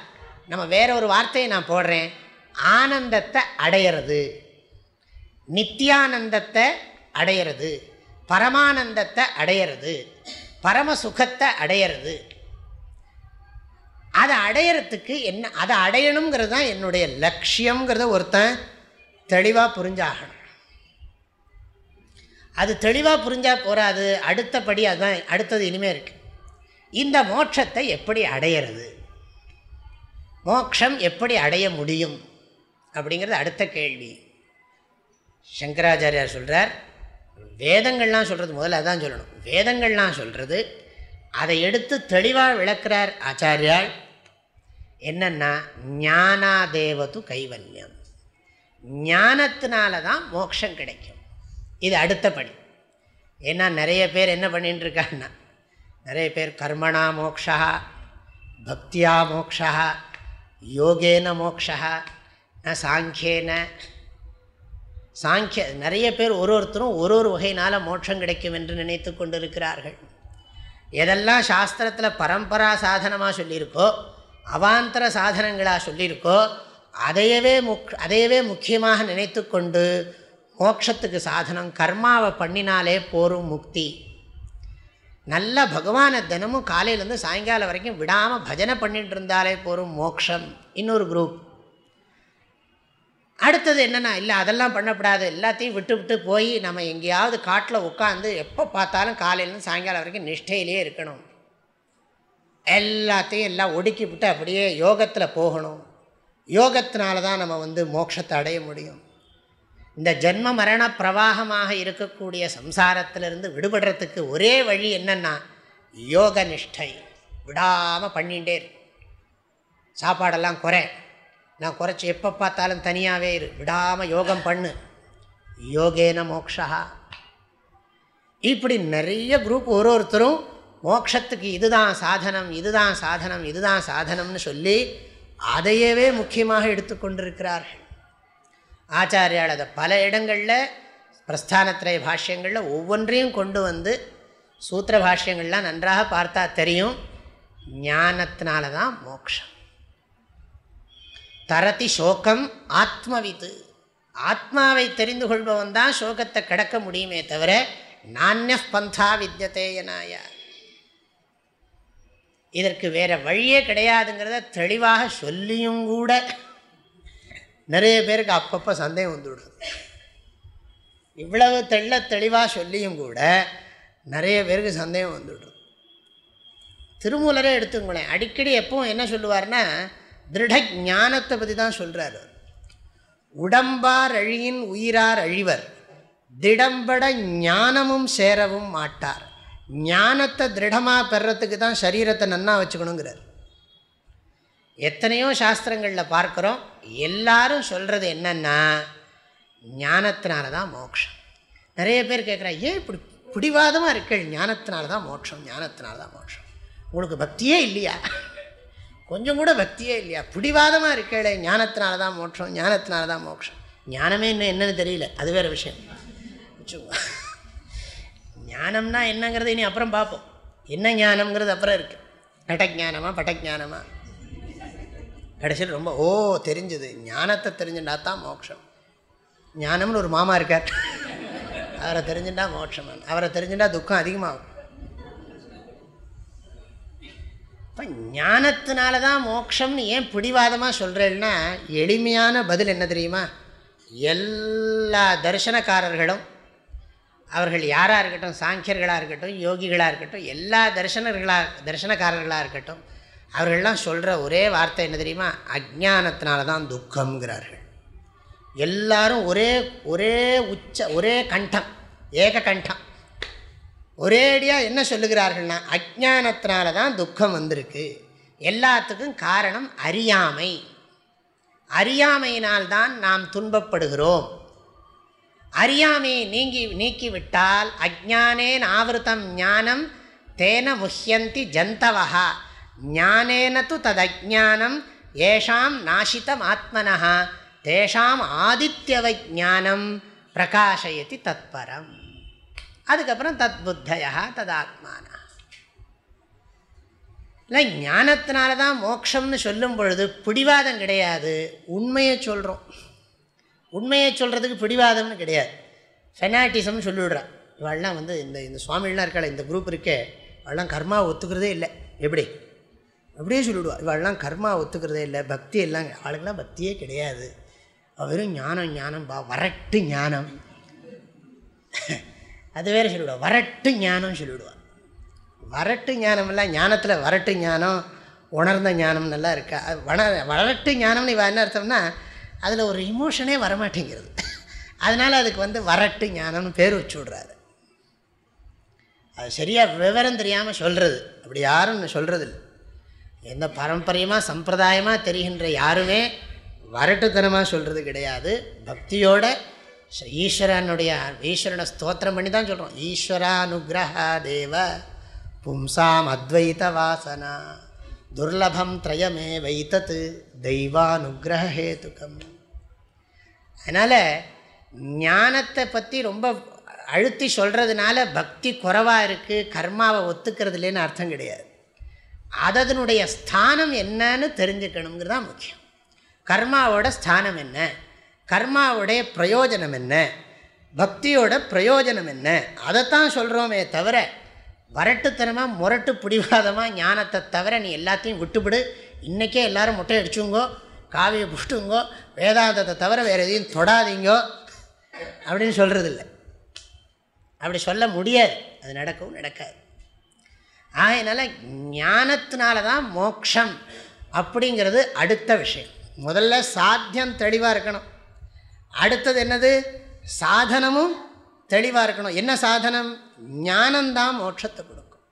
நம்ம வேற ஒரு வார்த்தையை நான் போடுறேன். ஆனந்தத்தை அடையிறது. நித்தியானந்தத்தை அடையிறது. பரமானந்தத்தை அடையிறது. பரம சுகத்தை அடையிறது. அதை அடையிறதுக்கு என்ன அதை அடையணுங்கிறது தான் என்னுடைய லட்சியங்கிறத ஒருத்தன் தெளிவாக புரிஞ்சாகணும். அது தெளிவாக புரிஞ்சால் போகாது அடுத்தபடி அதுதான் அடுத்தது இனிமேல் இருக்குது இந்த மோட்சத்தை எப்படி அடையிறது? மோட்சம் எப்படி அடைய முடியும்? அப்படிங்கிறது அடுத்த கேள்வி. சங்கராச்சாரியார் சொல்கிறார் வேதங்கள்லாம் சொல்கிறது முதல்ல அதான் சொல்லணும். வேதங்கள்லாம் சொல்கிறது அதை எடுத்து தெளிவாக விளக்குறார் ஆச்சாரியால் என்னென்னா ஞானாதேவது கைவல்யம். ஞானத்தினால தான் மோட்சம் கிடைக்கும். இது அடுத்தபடி ஏன்னா நிறைய பேர் என்ன பண்ணிட்டு இருக்காங்கன்னா நிறைய பேர் கர்மணா மோக்ஷா பக்தியா மோக்ஷா யோகேன மோக்ஷா சாங்கியேன. சாங்கிய நிறைய பேர் ஒரு ஒருத்தரும் ஒரு ஒரு வகையினால் மோட்சம் கிடைக்கும் என்று நினைத்து கொண்டிருக்கிறார்கள். எதெல்லாம் சாஸ்திரத்தில் பரம்பரா சாதனமாக சொல்லியிருக்கோ அவாந்தர சாதனங்களாக சொல்லியிருக்கோ அதையவே முக் அதையவே முக்கியமாக நினைத்து கொண்டு மோட்சத்துக்கு சாதனம் கர்மாவை பண்ணினாலே போரும் முக்தி. நல்ல பகவானை தினமும் காலையிலேருந்து சாயங்காலம் வரைக்கும் விடாமல் பஜனை பண்ணிட்டு இருந்தாலே போரும் மோக்ஷம். இன்னொரு குரூப் அடுத்தது என்னென்னா இல்லை அதெல்லாம் பண்ணப்படாது. எல்லாத்தையும் விட்டு விட்டு போய் நம்ம எங்கேயாவது காட்டில் உட்காந்து எப்போ பார்த்தாலும் காலையிலேருந்து சாயங்காலம் வரைக்கும் நிஷ்டையிலே இருக்கணும். எல்லாத்தையும் எல்லாம் ஒடுக்கி விட்டு அப்படியே யோகத்தில் போகணும். யோகத்தினால தான் நம்ம வந்து மோட்சத்தை அடைய முடியும். இந்த ஜென்ம மரண பிரவாகமாக இருக்கக்கூடிய சம்சாரத்திலிருந்து விடுபடுறதுக்கு ஒரே வழி என்னென்னா யோக நிஷ்டை. விடாமல் பண்ணிகிட்டே இரு. சாப்பாடெல்லாம் குறை. நான் குறைச்சி எப்போ பார்த்தாலும் தனியாகவே இரு. விடாமல் யோகம் பண்ணு. யோகேன மோக்ஷா இப்படி நிறைய குரூப் ஒரு ஒருத்தரும் மோக்ஷத்துக்கு இதுதான் சாதனம் இதுதான் சாதனம் இதுதான் சாதனம்னு சொல்லி அதையவே முக்கியமாக எடுத்துக்கொண்டிருக்கிறார்கள். ஆச்சாரியால் அதை பல இடங்களில் பிரஸ்தானத்திரைய பாஷ்யங்களில் ஒவ்வொன்றையும் கொண்டு வந்து சூத்திர பாஷ்யங்கள்லாம் நன்றாக பார்த்தா தெரியும். ஞானத்தினால தான் மோக்ஷம். தரதி சோகம் ஆத்மவித்து. ஆத்மாவை தெரிந்து கொள்பவன் தான் சோகத்தை கடக்க முடியுமே தவிர நானிய பந்தா வித்தியதேயனாய இதற்கு வேறு வழியே கிடையாதுங்கிறத தெளிவாக சொல்லியும் கூட நிறைய பேருக்கு அப்பப்போ சந்தேகம் வந்துவிடுது. இவ்வளவு தெள்ள தெளிவாக சொல்லியும் கூட நிறைய பேருக்கு சந்தேகம் வந்துவிடுது. திருமூலரே எடுத்துங்களேன் அடிக்கடி எப்பவும் என்ன சொல்லுவார்னா திருட ஞானத்தை பற்றி தான் சொல்கிறார் உடம்பார் அழியின் உயிரார் அழிவர் திடம்பட ஞானமும் சேரவும் மாட்டார். ஞானத்தை திருடமாக பெறத்துக்கு தான் சரீரத்தை நன்னா வச்சுக்கணுங்கிறார். எத்தனையோ சாஸ்திரங்களில் பார்க்குறோம் எல்லாரும் சொல்கிறது என்னென்னா ஞானத்தினால தான் மோட்சம் நிறைய பேர் கேட்குறா ஏன் இப்படி பிடிவாதமாக இருக்கள் ஞானத்தினால தான் மோட்சம் ஞானத்தினால தான் மோட்சம் உங்களுக்கு பக்தியே இல்லையா? கொஞ்சம் கூட பக்தியே இல்லையா? பிடிவாதமாக இருக்களே ஞானத்தினால தான் மோட்சம் ஞானத்தினால தான் மோட்சம் ஞானமே இன்னும் என்னன்னு தெரியல அது வேறு விஷயம். ஞானம்னா என்னங்கிறது இனி அப்புறம் பார்ப்போம். என்ன ஞானம்ங்கிறது அப்புறம் இருக்குது கடஜானமா பட்டஜானமா கடைசியில் ரொம்ப ஓ தெரிஞ்சுது. ஞானத்தை தெரிஞ்சுட்டா தான் மோட்சம். ஞானம்னு ஒரு மாமா இருக்கார். அவரை தெரிஞ்சுட்டா மோட்சம். அவரை தெரிஞ்சுட்டா துக்கம் அதிகமாகும். இப்போ ஞானத்தினால தான் மோட்சம்னு ஏன் பிடிவாதமாக சொல்கிறேன்னா எளிமையான பதில் என்ன தெரியுமா? எல்லா தரிசனக்காரர்களும் அவர்கள் யாராக இருக்கட்டும் சாங்கியர்களாக இருக்கட்டும் யோகிகளாக இருக்கட்டும் எல்லா தரிசனர்களாக தரிசனக்காரர்களாக இருக்கட்டும் அவர்கள்லாம் சொல்கிற ஒரே வார்த்தை என்ன தெரியுமா? அஜானத்தினால தான் துக்கம்ங்கிறார்கள். எல்லாரும் ஒரே ஒரே உச்ச ஒரே கண்டம் ஏக கண்டம். ஒரேடியாக என்ன சொல்லுகிறார்கள்னா அஜானத்தினால தான் துக்கம் வந்திருக்கு. எல்லாத்துக்கும் காரணம் அறியாமை. அறியாமையினால்தான் நாம் துன்பப்படுகிறோம். அறியாமை நீங்கி நீக்கிவிட்டால் அஜானேன் ஆவருத்தம் ஞானம் தேன முஹியந்தி ஜந்தவா ஞானேன து ததஜானம் ஏஷாம் நாசிதம் ஆத்மனா தேஷாம் ஆதித்யவை ஜானம் பிரகாஷயதி தத்பரம். அதுக்கப்புறம் தத் புத்தயா ததாத்மான. இல்லை ஞானத்தினால தான் மோட்சம்னு சொல்லும் பொழுது பிடிவாதம் கிடையாது. உண்மையை சொல்கிறோம் உண்மையை சொல்கிறதுக்கு பிடிவாதம்னு கிடையாது. ஃபெனாட்டிசம்னு சொல்லிவிடுறான் இவாள்லாம் வந்து இந்த இந்த சுவாமிலாம் இருக்காள் இந்த குரூப் இருக்கே இவெல்லாம் கர்மா ஒத்துக்கிறதே இல்லை. எப்படி? அப்படியே சொல்லிவிடுவா. இவெல்லாம் கர்மா ஒத்துக்கிறதே இல்லை. பக்தி எல்லாம் அவளுக்கெல்லாம் பக்தியே கிடையாது. வெறும் ஞானம் ஞானம் பா வரட்டு ஞானம். அது வேறு சொல்லிவிடுவா. வரட்டு ஞானம் சொல்லிவிடுவாள் வரட்டு ஞானமெல்லாம் ஞானத்தில் வரட்டு ஞானம் உணர்ந்த ஞானம் நல்லா இருக்கா. அது வள வரட்டு ஞானம்னு இவன் என்ன அர்த்தம்னா அதில் ஒரு இமோஷனே வரமாட்டேங்கிறது அதனால் அதுக்கு வந்து வரட்டு ஞானம்னு பேர் வச்சு விட்றாரு. அது சரியாக விவரம் தெரியாமல் சொல்கிறது அப்படி யாரும் சொல்கிறது இல்லை எந்த பாரம்பரியமாக சம்பிரதாயமாக தெரிகின்ற யாருமே வரட்டுத்தனமாக சொல்கிறது கிடையாது. பக்தியோட ஈஸ்வரனுடைய ஈஸ்வரனை ஸ்தோத்திரம் பண்ணி தான் சொல்கிறோம் ஈஸ்வரானுகிரகா தேவ பும்சாம் அத்வைத வாசனா. துர்லபம் திரயமே வைத்தது தெய்வானுகிரகேதுக்கம் அதனால் ஞானத்தை பற்றி ரொம்ப அழுத்தி சொல்கிறதுனால பக்தி குறைவாக இருக்குது கர்மாவை ஒத்துக்கிறது இல்லைன்னு அர்த்தம் கிடையாது. அதனுடைய ஸ்தானம் என்னன்னு தெரிஞ்சுக்கணுங்கிறது தான் முக்கியம். கர்மாவோட ஸ்தானம் என்ன? கர்மாவுடைய பிரயோஜனம் என்ன? பக்தியோட பிரயோஜனம் என்ன? அதைத்தான் சொல்கிறோமே தவிர வரட்டுத்தனமாக முரட்டு பிடிவாதமாக ஞானத்தை தவிர நீ எல்லாத்தையும் விட்டுவிடு இன்றைக்கே எல்லோரும் முட்டை அடிச்சுங்கோ காவியை புஷ்டுங்கோ வேதாந்தத்தை தவிர வேறு எதையும் தொடாதீங்கோ அப்படின்னு சொல்கிறது இல்லை அப்படி சொல்ல முடியாது. அது நடக்கவும் நடக்காது. ஆகையினால ஞானத்தினால தான் மோக்ஷம் அப்படிங்கிறது அடுத்த விஷயம். முதல்ல சாத்தியம் தெளிவாக இருக்கணும். அடுத்தது என்னது? சாதனமும் தெளிவாக இருக்கணும். என்ன சாதனம்? ஞானம்தான் மோட்சத்தை கொடுக்கும்.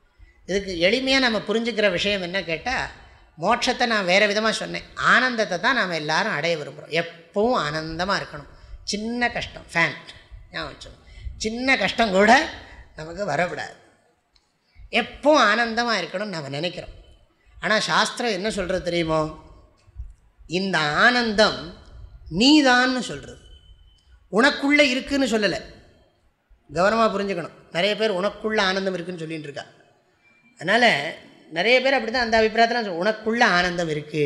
இதுக்கு எளிமையாக நம்ம புரிஞ்சுக்கிற விஷயம் என்ன கேட்டால் மோட்சத்தை நான் வேறு விதமாக சொன்னேன். ஆனந்தத்தை தான் நாம் எல்லோரும் அடைய விரும்புகிறோம் எப்பவும் ஆனந்தமாக இருக்கணும். சின்ன கஷ்டம் ஃபேன் ஞாபகம் வச்சோம் சின்ன கஷ்டம் கூட நமக்கு வரக்கூடாது. எப்பவும் ஆனந்தமாக இருக்கணும்னு நம்ம நினைக்கிறோம். ஆனால் சாஸ்திரம் என்ன சொல்கிறது தெரியுமோ? இந்த ஆனந்தம் நீதான்னு சொல்கிறது உனக்குள்ளே இருக்குதுன்னு சொல்லலை. கவனமாக புரிஞ்சுக்கணும். நிறைய பேர் உனக்குள்ளே ஆனந்தம் இருக்குதுன்னு சொல்லிகிட்டு இருக்கா. அதனால் நிறைய பேர் அப்படி தான் அந்த அபிப்பிராயத்தில் உனக்குள்ளே ஆனந்தம் இருக்குது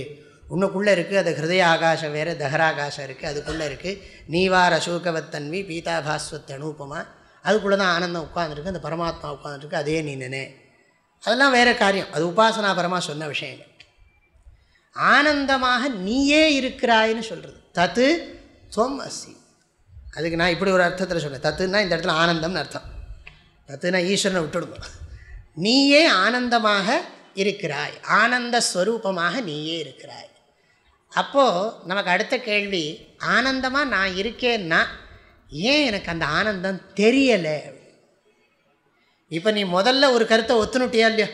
உனக்குள்ளே இருக்குது அது ஹிருதய ஆகாசம் வேறு தஹராகாசம் இருக்குது அதுக்குள்ளே இருக்குது நீவார் அசோகவத்தன்வி பீதாபாஸ்வத் அனுபமா அதுக்குள்ளே தான் ஆனந்தம் உட்காந்துருக்கு அந்த பரமாத்மா உட்காந்துருக்கு அதே நீ நினை அதெல்லாம் வேறு காரியம். அது உபாசனா பரமா சொன்ன விஷயங்கள். ஆனந்தமாக நீயே இருக்கிறாயின்னு சொல்கிறது தத்து தொம் அசி அதுக்கு நான் இப்படி ஒரு அர்த்தத்தில் சொன்னேன். தத்துன்னா இந்த இடத்துல ஆனந்தம்னு அர்த்தம். தத்துனா ஈஸ்வரனை விட்டுடுங்க. நீயே ஆனந்தமாக இருக்கிறாய். ஆனந்த ஸ்வரூபமாக நீயே இருக்கிறாய். அப்போது நமக்கு அடுத்த கேள்வி ஆனந்தமாக நான் இருக்கேன்னா ஏன் எனக்கு அந்த ஆனந்தம் தெரியலை? இப்போ நீ முதல்ல ஒரு கருத்தை ஒத்துனுட்டியா இல்லையோ?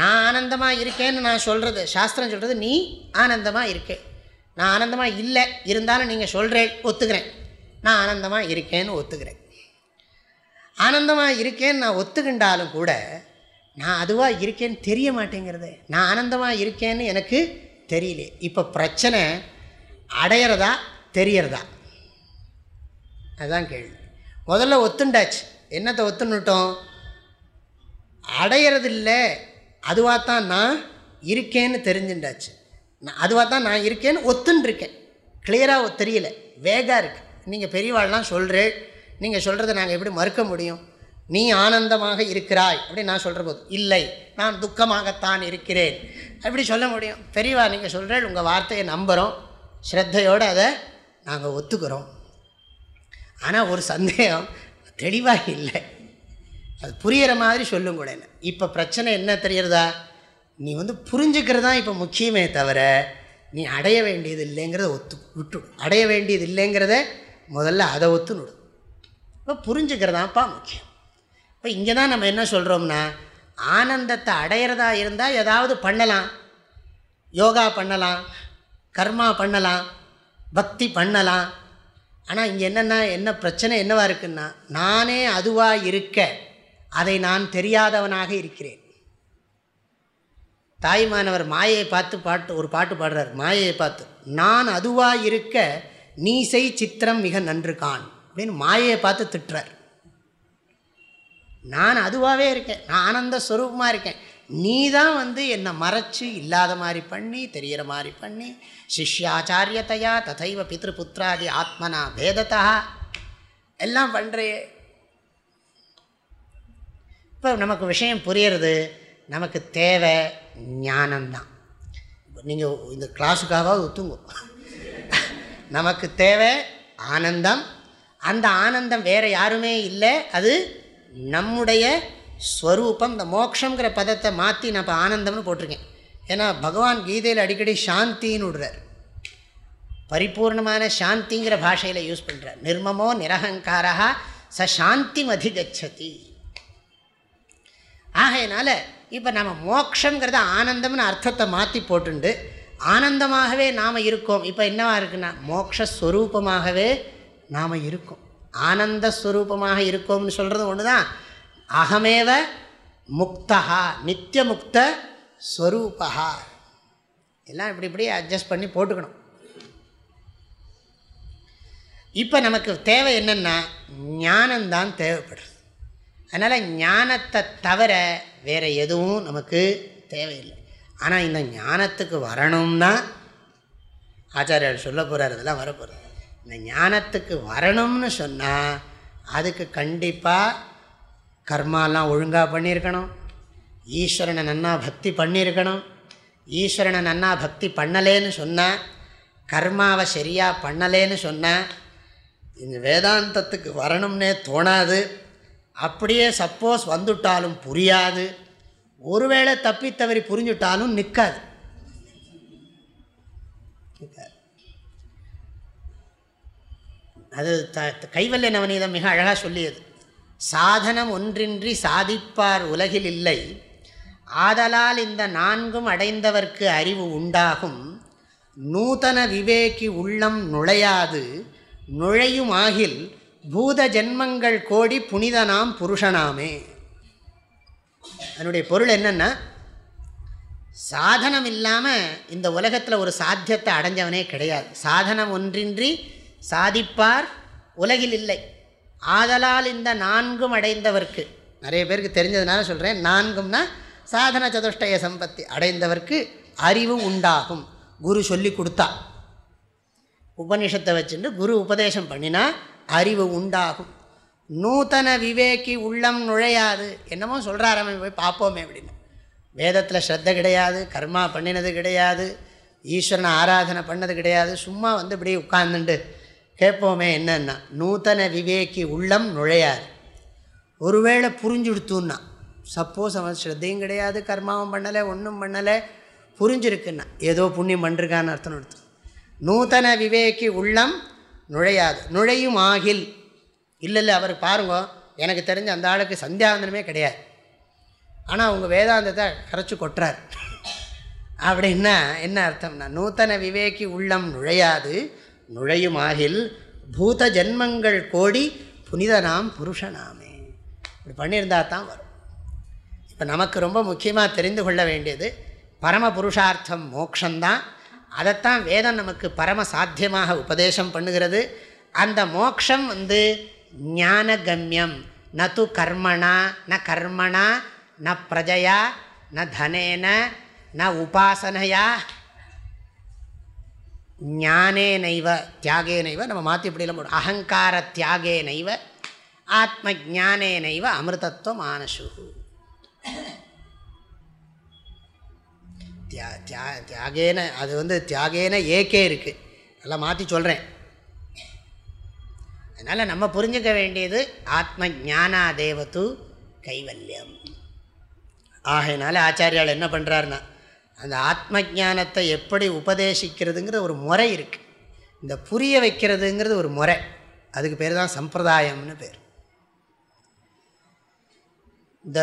நான் ஆனந்தமாக இருக்கேன்னு நான் சொல்கிறது சாஸ்திரம் சொல்கிறது நீ ஆனந்தமாக இருக்கேன் நான் ஆனந்தமாக இல்லை இருந்தாலும் நீங்கள் சொல்கிறேன் ஒத்துக்கிறேன். நான் ஆனந்தமாக இருக்கேன்னு ஒத்துக்கிறேன். ஆனந்தமாக இருக்கேன்னு நான் ஒத்துக்கின்றாலும் கூட நான் அதுவாக இருக்கேன்னு தெரிய மாட்டேங்கிறது. நான் ஆனந்தமாக இருக்கேன்னு எனக்கு தெரியல. இப்போ பிரச்சனை அடையிறதா தெரியறதா? அதுதான் கேள்வி. முதல்ல ஒத்துண்டாச்சு. என்னத்தை ஒத்துன்னுட்டோம் அடையிறது இல்லை அதுவாக தான் நான் இருக்கேன்னு தெரிஞ்சுட்டாச்சு நான் அதுவாக தான் நான் இருக்கேன்னு ஒத்துன்ருக்கேன் கிளியராக தெரியல. வேகாக இருக்குது நீங்கள் பெரியவாள்லாம் சொல்கிறேன் நீங்கள் சொல்கிறத நாங்கள் எப்படி மறுக்க முடியும்? நீ ஆனந்தமாக இருக்கிறாய் அப்படின்னு நான் சொல்கிற போது இல்லை நான் துக்கமாகத்தான் இருக்கிறேன். அப்படி சொல்ல முடியும்? பெரியவா நீங்கள் சொல்கிறேன் உங்கள் வார்த்தையை நம்புகிறோம் ஸ்ரத்தையோடு அதை நாங்கள் ஒத்துக்கிறோம். ஆனால் ஒரு சந்தேகம் தெளிவாக இல்லை. அது புரிகிற மாதிரி சொல்லும் கூட என்ன இப்போ பிரச்சனை என்ன தெரியறதா? நீ வந்து புரிஞ்சுக்கிறது தான் இப்போ முக்கியமே தவிர நீ அடைய வேண்டியது இல்லைங்கிறத ஒத்து விட்டு அடைய வேண்டியது இல்லைங்கிறத முதல்ல அதை ஒத்துனுடு இப்போ புரிஞ்சுக்கிறதாப்பா முக்கியம். இப்போ இங்கே தான் நம்ம என்ன சொல்கிறோம்னா ஆனந்தத்தை அடையிறதா இருந்தால் ஏதாவது பண்ணலாம். யோகா பண்ணலாம் கர்மா பண்ணலாம் பக்தி பண்ணலாம். ஆனால் இங்கே என்னென்னா என்ன பிரச்சனை என்னவாக இருக்குன்னா நானே அதுவாக இருக்க அதை நான் தெரியாதவனாக இருக்கிறேன். தாய்மானவர் மாயையை பார்த்து பாட்டு ஒரு பாட்டு பாடுறார் மாயையை பார்த்து நான் அதுவாக இருக்க நீ செய் சித்திரம் மிக நன்று கான் அப்படின்னு மாயையை பார்த்து திட்டுறார். நான் அதுவாகவே இருக்கேன். நான் ஆனந்த ஸ்வரூபமாக இருக்கேன். நீ தான் வந்து என்னை மறைச்சி இல்லாத மாதிரி பண்ணி தெரிகிற மாதிரி பண்ணி சிஷ்யாச்சாரியத்தையா ததைவ பித்ரு புத்திராதி ஆத்மனா பேதத்தா எல்லாம் பண்ணுறையே இப்போ நமக்கு விஷயம் புரியறது நமக்கு தேவை ஞானம்தான். நீங்கள் இந்த கிளாஸுக்காக ஒத்துங்க. நமக்கு தேவை ஆனந்தம். அந்த ஆனந்தம் வேறு யாருமே இல்லை. அது நம்முடைய ஸ்வரூபம் இந்த மோக்ஷங்கிற பதத்தை மாற்றி நான் இப்போ ஆனந்தம்னு போட்டிருக்கேன். ஏன்னா பகவான் கீதையில் அடிக்கடி சாந்தின்னு விடுறார். பரிபூர்ணமான சாந்திங்கிற பாஷையில் யூஸ் பண்ணுறார் நிர்மமோ நிரகங்காரா ச சாந்தி அதிகச்சதி. ஆகையினால இப்போ நம்ம மோக்ஷங்கிறத ஆனந்தம்னு அர்த்தத்தை மாற்றி போட்டுண்டு ஆனந்தமாகவே நாம் இருக்கோம். இப்போ என்னவா இருக்குன்னா மோக்ஷஸ்வரூபமாகவே நாம் இருக்கோம். ஆனந்தஸ்வரூபமாக இருக்கோம்னு சொல்கிறது ஒன்று தான் அகமேவ முக்தகா நித்திய முக்த ஸ்வரூபா. எல்லாம் இப்படி இப்படி அட்ஜஸ்ட் பண்ணி போட்டுக்கணும். இப்போ நமக்கு தேவை என்னென்னா ஞானந்தான் தேவைப்படுறது அதனால் ஞானத்தை தவிர வேறு எதுவும் நமக்கு தேவையில்லை. ஆனால் இந்த ஞானத்துக்கு வரணும்னா ஆச்சாரியர் சொல்ல போகிறார் இதெல்லாம் வரப்போகிறது இந்த ஞானத்துக்கு வரணும்னு சொன்னால் அதுக்கு கண்டிப்பாக கர்மாலாம் ஒழுங்காக பண்ணியிருக்கணும் ஈஸ்வரனை நன்னா பக்தி பண்ணியிருக்கணும் ஈஸ்வரனை நன்னா பக்தி பண்ணலேன்னு சொன்னால் கர்மாவை சரியாக பண்ணலேன்னு சொன்னால் இந்த வேதாந்தத்துக்கு வரணும்னே தோணாது. அப்படியே சப்போஸ் வந்துட்டாலும் புரியாது. ஒருவேளை தப்பி தவறி புரிஞ்சுட்டாலும் நிற்காது அது த கைவல்ய நவநீதம் மிக அழகாக சொல்லியது. சாதனம் ஒன்றின்றி சாதிப்பார் உலகில் இல்லை. ஆதலால் இந்த நான்கும் அடைந்தவர்க்கு அறிவு உண்டாகும். நூதன விவேகி உள்ளம் நுழையாது. நுழையும் ஆகில் பூத ஜென்மங்கள் கோடி புனிதனாம் புருஷனாமே. அதனுடைய பொருள் என்னென்னா சாதனம் இல்லாமல் இந்த உலகத்தில் ஒரு சாத்தியத்தை அடைஞ்சவனே கிடையாது. சாதனம் ஒன்றின்றி சாதிப்பார் உலகில் இல்லை. ஆதலால் இந்த நான்கும் அடைந்தவர்க்கு. நிறைய பேருக்கு தெரிஞ்சதுனால சொல்கிறேன் நான்கும்னா சாதன சதுஷ்டய சம்பத்தி. அடைந்தவர்க்கு அறிவு உண்டாகும். குரு சொல்லி கொடுத்தா. உபனிஷத்தை வச்சுட்டு குரு உபதேசம் பண்ணினா அறிவு உண்டாகும். நூத்தன விவேக்கி உள்ளம் நுழையாது. என்னமோ சொல்கிறார் அவன் போய் பார்ப்போமே அப்படின்னு. வேதத்தில் ஸ்ரத்த கிடையாது கர்மா பண்ணினது கிடையாது ஈஸ்வரனை ஆராதனை பண்ணது கிடையாது. சும்மா வந்து இப்படி உட்கார்ந்துட்டு கேட்போமே என்னென்னா நூத்தன விவேக்கி உள்ளம் நுழையாது ஒருவேளை புரிஞ்சுடுத்துன்னா சப்போஸ் அவன் ஸ்ரத்தையும் கிடையாது கர்மாவும் பண்ணலை ஒன்றும் பண்ணலை புரிஞ்சிருக்குன்னா ஏதோ புண்ணியம் பண்ணிருக்கான்னு அர்த்தம் எடுத்து நூத்தன விவேக்கி உள்ளம் நுழையாது. நுழையும் ஆகில். இல்லை இல்லை அவர் பாருங்க எனக்கு தெரிஞ்ச அந்த ஆளுக்கு சந்தியாவந்தனமே கிடையாது. ஆனால் அவங்க வேதாந்தத்தை கரைச்சி கொட்டுறார். அப்படின்னா என்ன அர்த்தம்னா நூத்தன விவேக்கி உள்ளம் நுழையாது. நுழையுமாகில் பூத ஜென்மங்கள் கோடி புனிதனாம் புருஷனாமே. இப்படி பண்ணியிருந்தா தான் வரும். இப்போ நமக்கு ரொம்ப முக்கியமாக தெரிந்து கொள்ள வேண்டியது பரம புருஷார்த்தம் மோக்ஷந்தான். அதைத்தான் வேதம் நமக்கு பரம சாத்தியமாக உபதேசம் பண்ணுகிறது. அந்த மோக்ஷம் வந்து ஞானகம்யம். ந து கர்மணா ந கர்மணா ந பிரஜையா ந தனேன ந உபாசனையா ஞானே நைவ தியாகே நைவ நம்ம மாற்றி இப்படிலாம் போடும் அகங்கார தியாகே நைவ ஆத்ம ஜானே நைவ அமிர்தத்துவம் ஆனசு தியா தியா தியாகேன அது வந்து தியாகேன ஏகே இருக்குது நல்லா மாற்றி சொல்கிறேன் அதனால் நம்ம புரிஞ்சுக்க வேண்டியது ஆத்ம ஜானா தேவத்து கைவல்யம். ஆகையினால ஆச்சாரியால் என்ன பண்ணுறாருன்னா அந்த ஆத்ம ஜானத்தை எப்படி உபதேசிக்கிறதுங்கிற ஒரு முறை இருக்குது இந்த புரிய வைக்கிறதுங்கிறது ஒரு முறை. அதுக்கு பேர் தான் சம்பிரதாயம்னு பேர். இந்த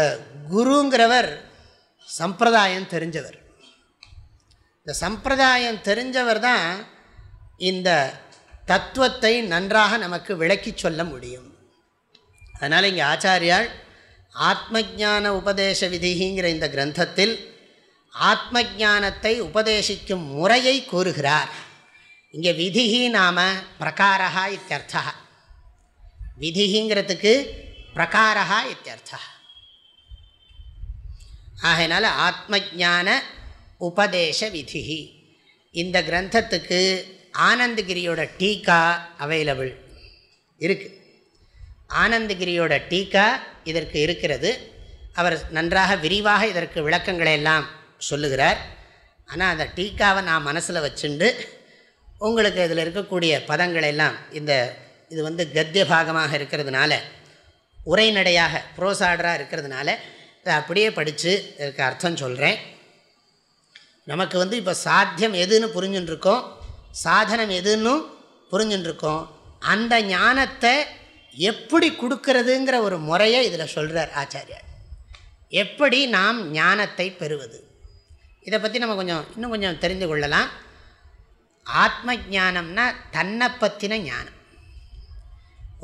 குருங்கிறவர் சம்பிரதாயம் தெரிஞ்சவர். இந்த சம்பிரதாயம் தெரிஞ்சவர் தான் இந்த தத்துவத்தை நன்றாக நமக்கு விளக்கி சொல்ல முடியும். அதனால் இங்கே ஆச்சாரியால் ஆத்ம ஜான உபதேச விதிங்கிற இந்த கிரந்தத்தில் ஆத்ம ஜானத்தை உபதேசிக்கும் முறையை கூறுகிறார். இங்கே விதிகி நாம பிரகாரா இத்தியர்த்தா. விதிங்கிறதுக்கு பிரகாரா இத்தியர்த்தா. ஆகையினால ஆத்ம ஜான உபதேச விதிகி இந்த கிரந்தத்துக்கு ஆனந்தகிரியோட டீக்கா அவைலபிள் இருக்குது ஆனந்தகிரியோட டீக்கா இதற்கு இருக்கிறது. அவர் நன்றாக விரிவாக இதற்கு விளக்கங்களை எல்லாம் சொல்லுகிறார். ஆனால் அந்த டீக்காவை நான் மனசில் வச்சுண்டு உங்களுக்கு இதில் இருக்கக்கூடிய பதங்கள் எல்லாம் இந்த இது வந்து கத்திய பாகமாக இருக்கிறதுனால உரைநடையாக ப்ரோசாடராக இருக்கிறதுனால இதை அப்படியே படித்து இதுக்கு அர்த்தம் சொல்கிறேன் நமக்கு வந்து இப்போ சாத்தியம் எதுன்னு புரிஞ்சுட்டுருக்கோம் சாதனம் எதுன்னு புரிஞ்சுட்டுருக்கோம் அந்த ஞானத்தை எப்படி கொடுக்கறதுங்கிற ஒரு முறையை இதில் சொல்கிறார் ஆச்சாரியார். எப்படி நாம் ஞானத்தை பெறுவது? இதை பற்றி நம்ம கொஞ்சம் இன்னும் கொஞ்சம் தெரிந்து கொள்ளலாம். ஆத்ம ஜானம்னா தன்னை பற்றின ஞானம்.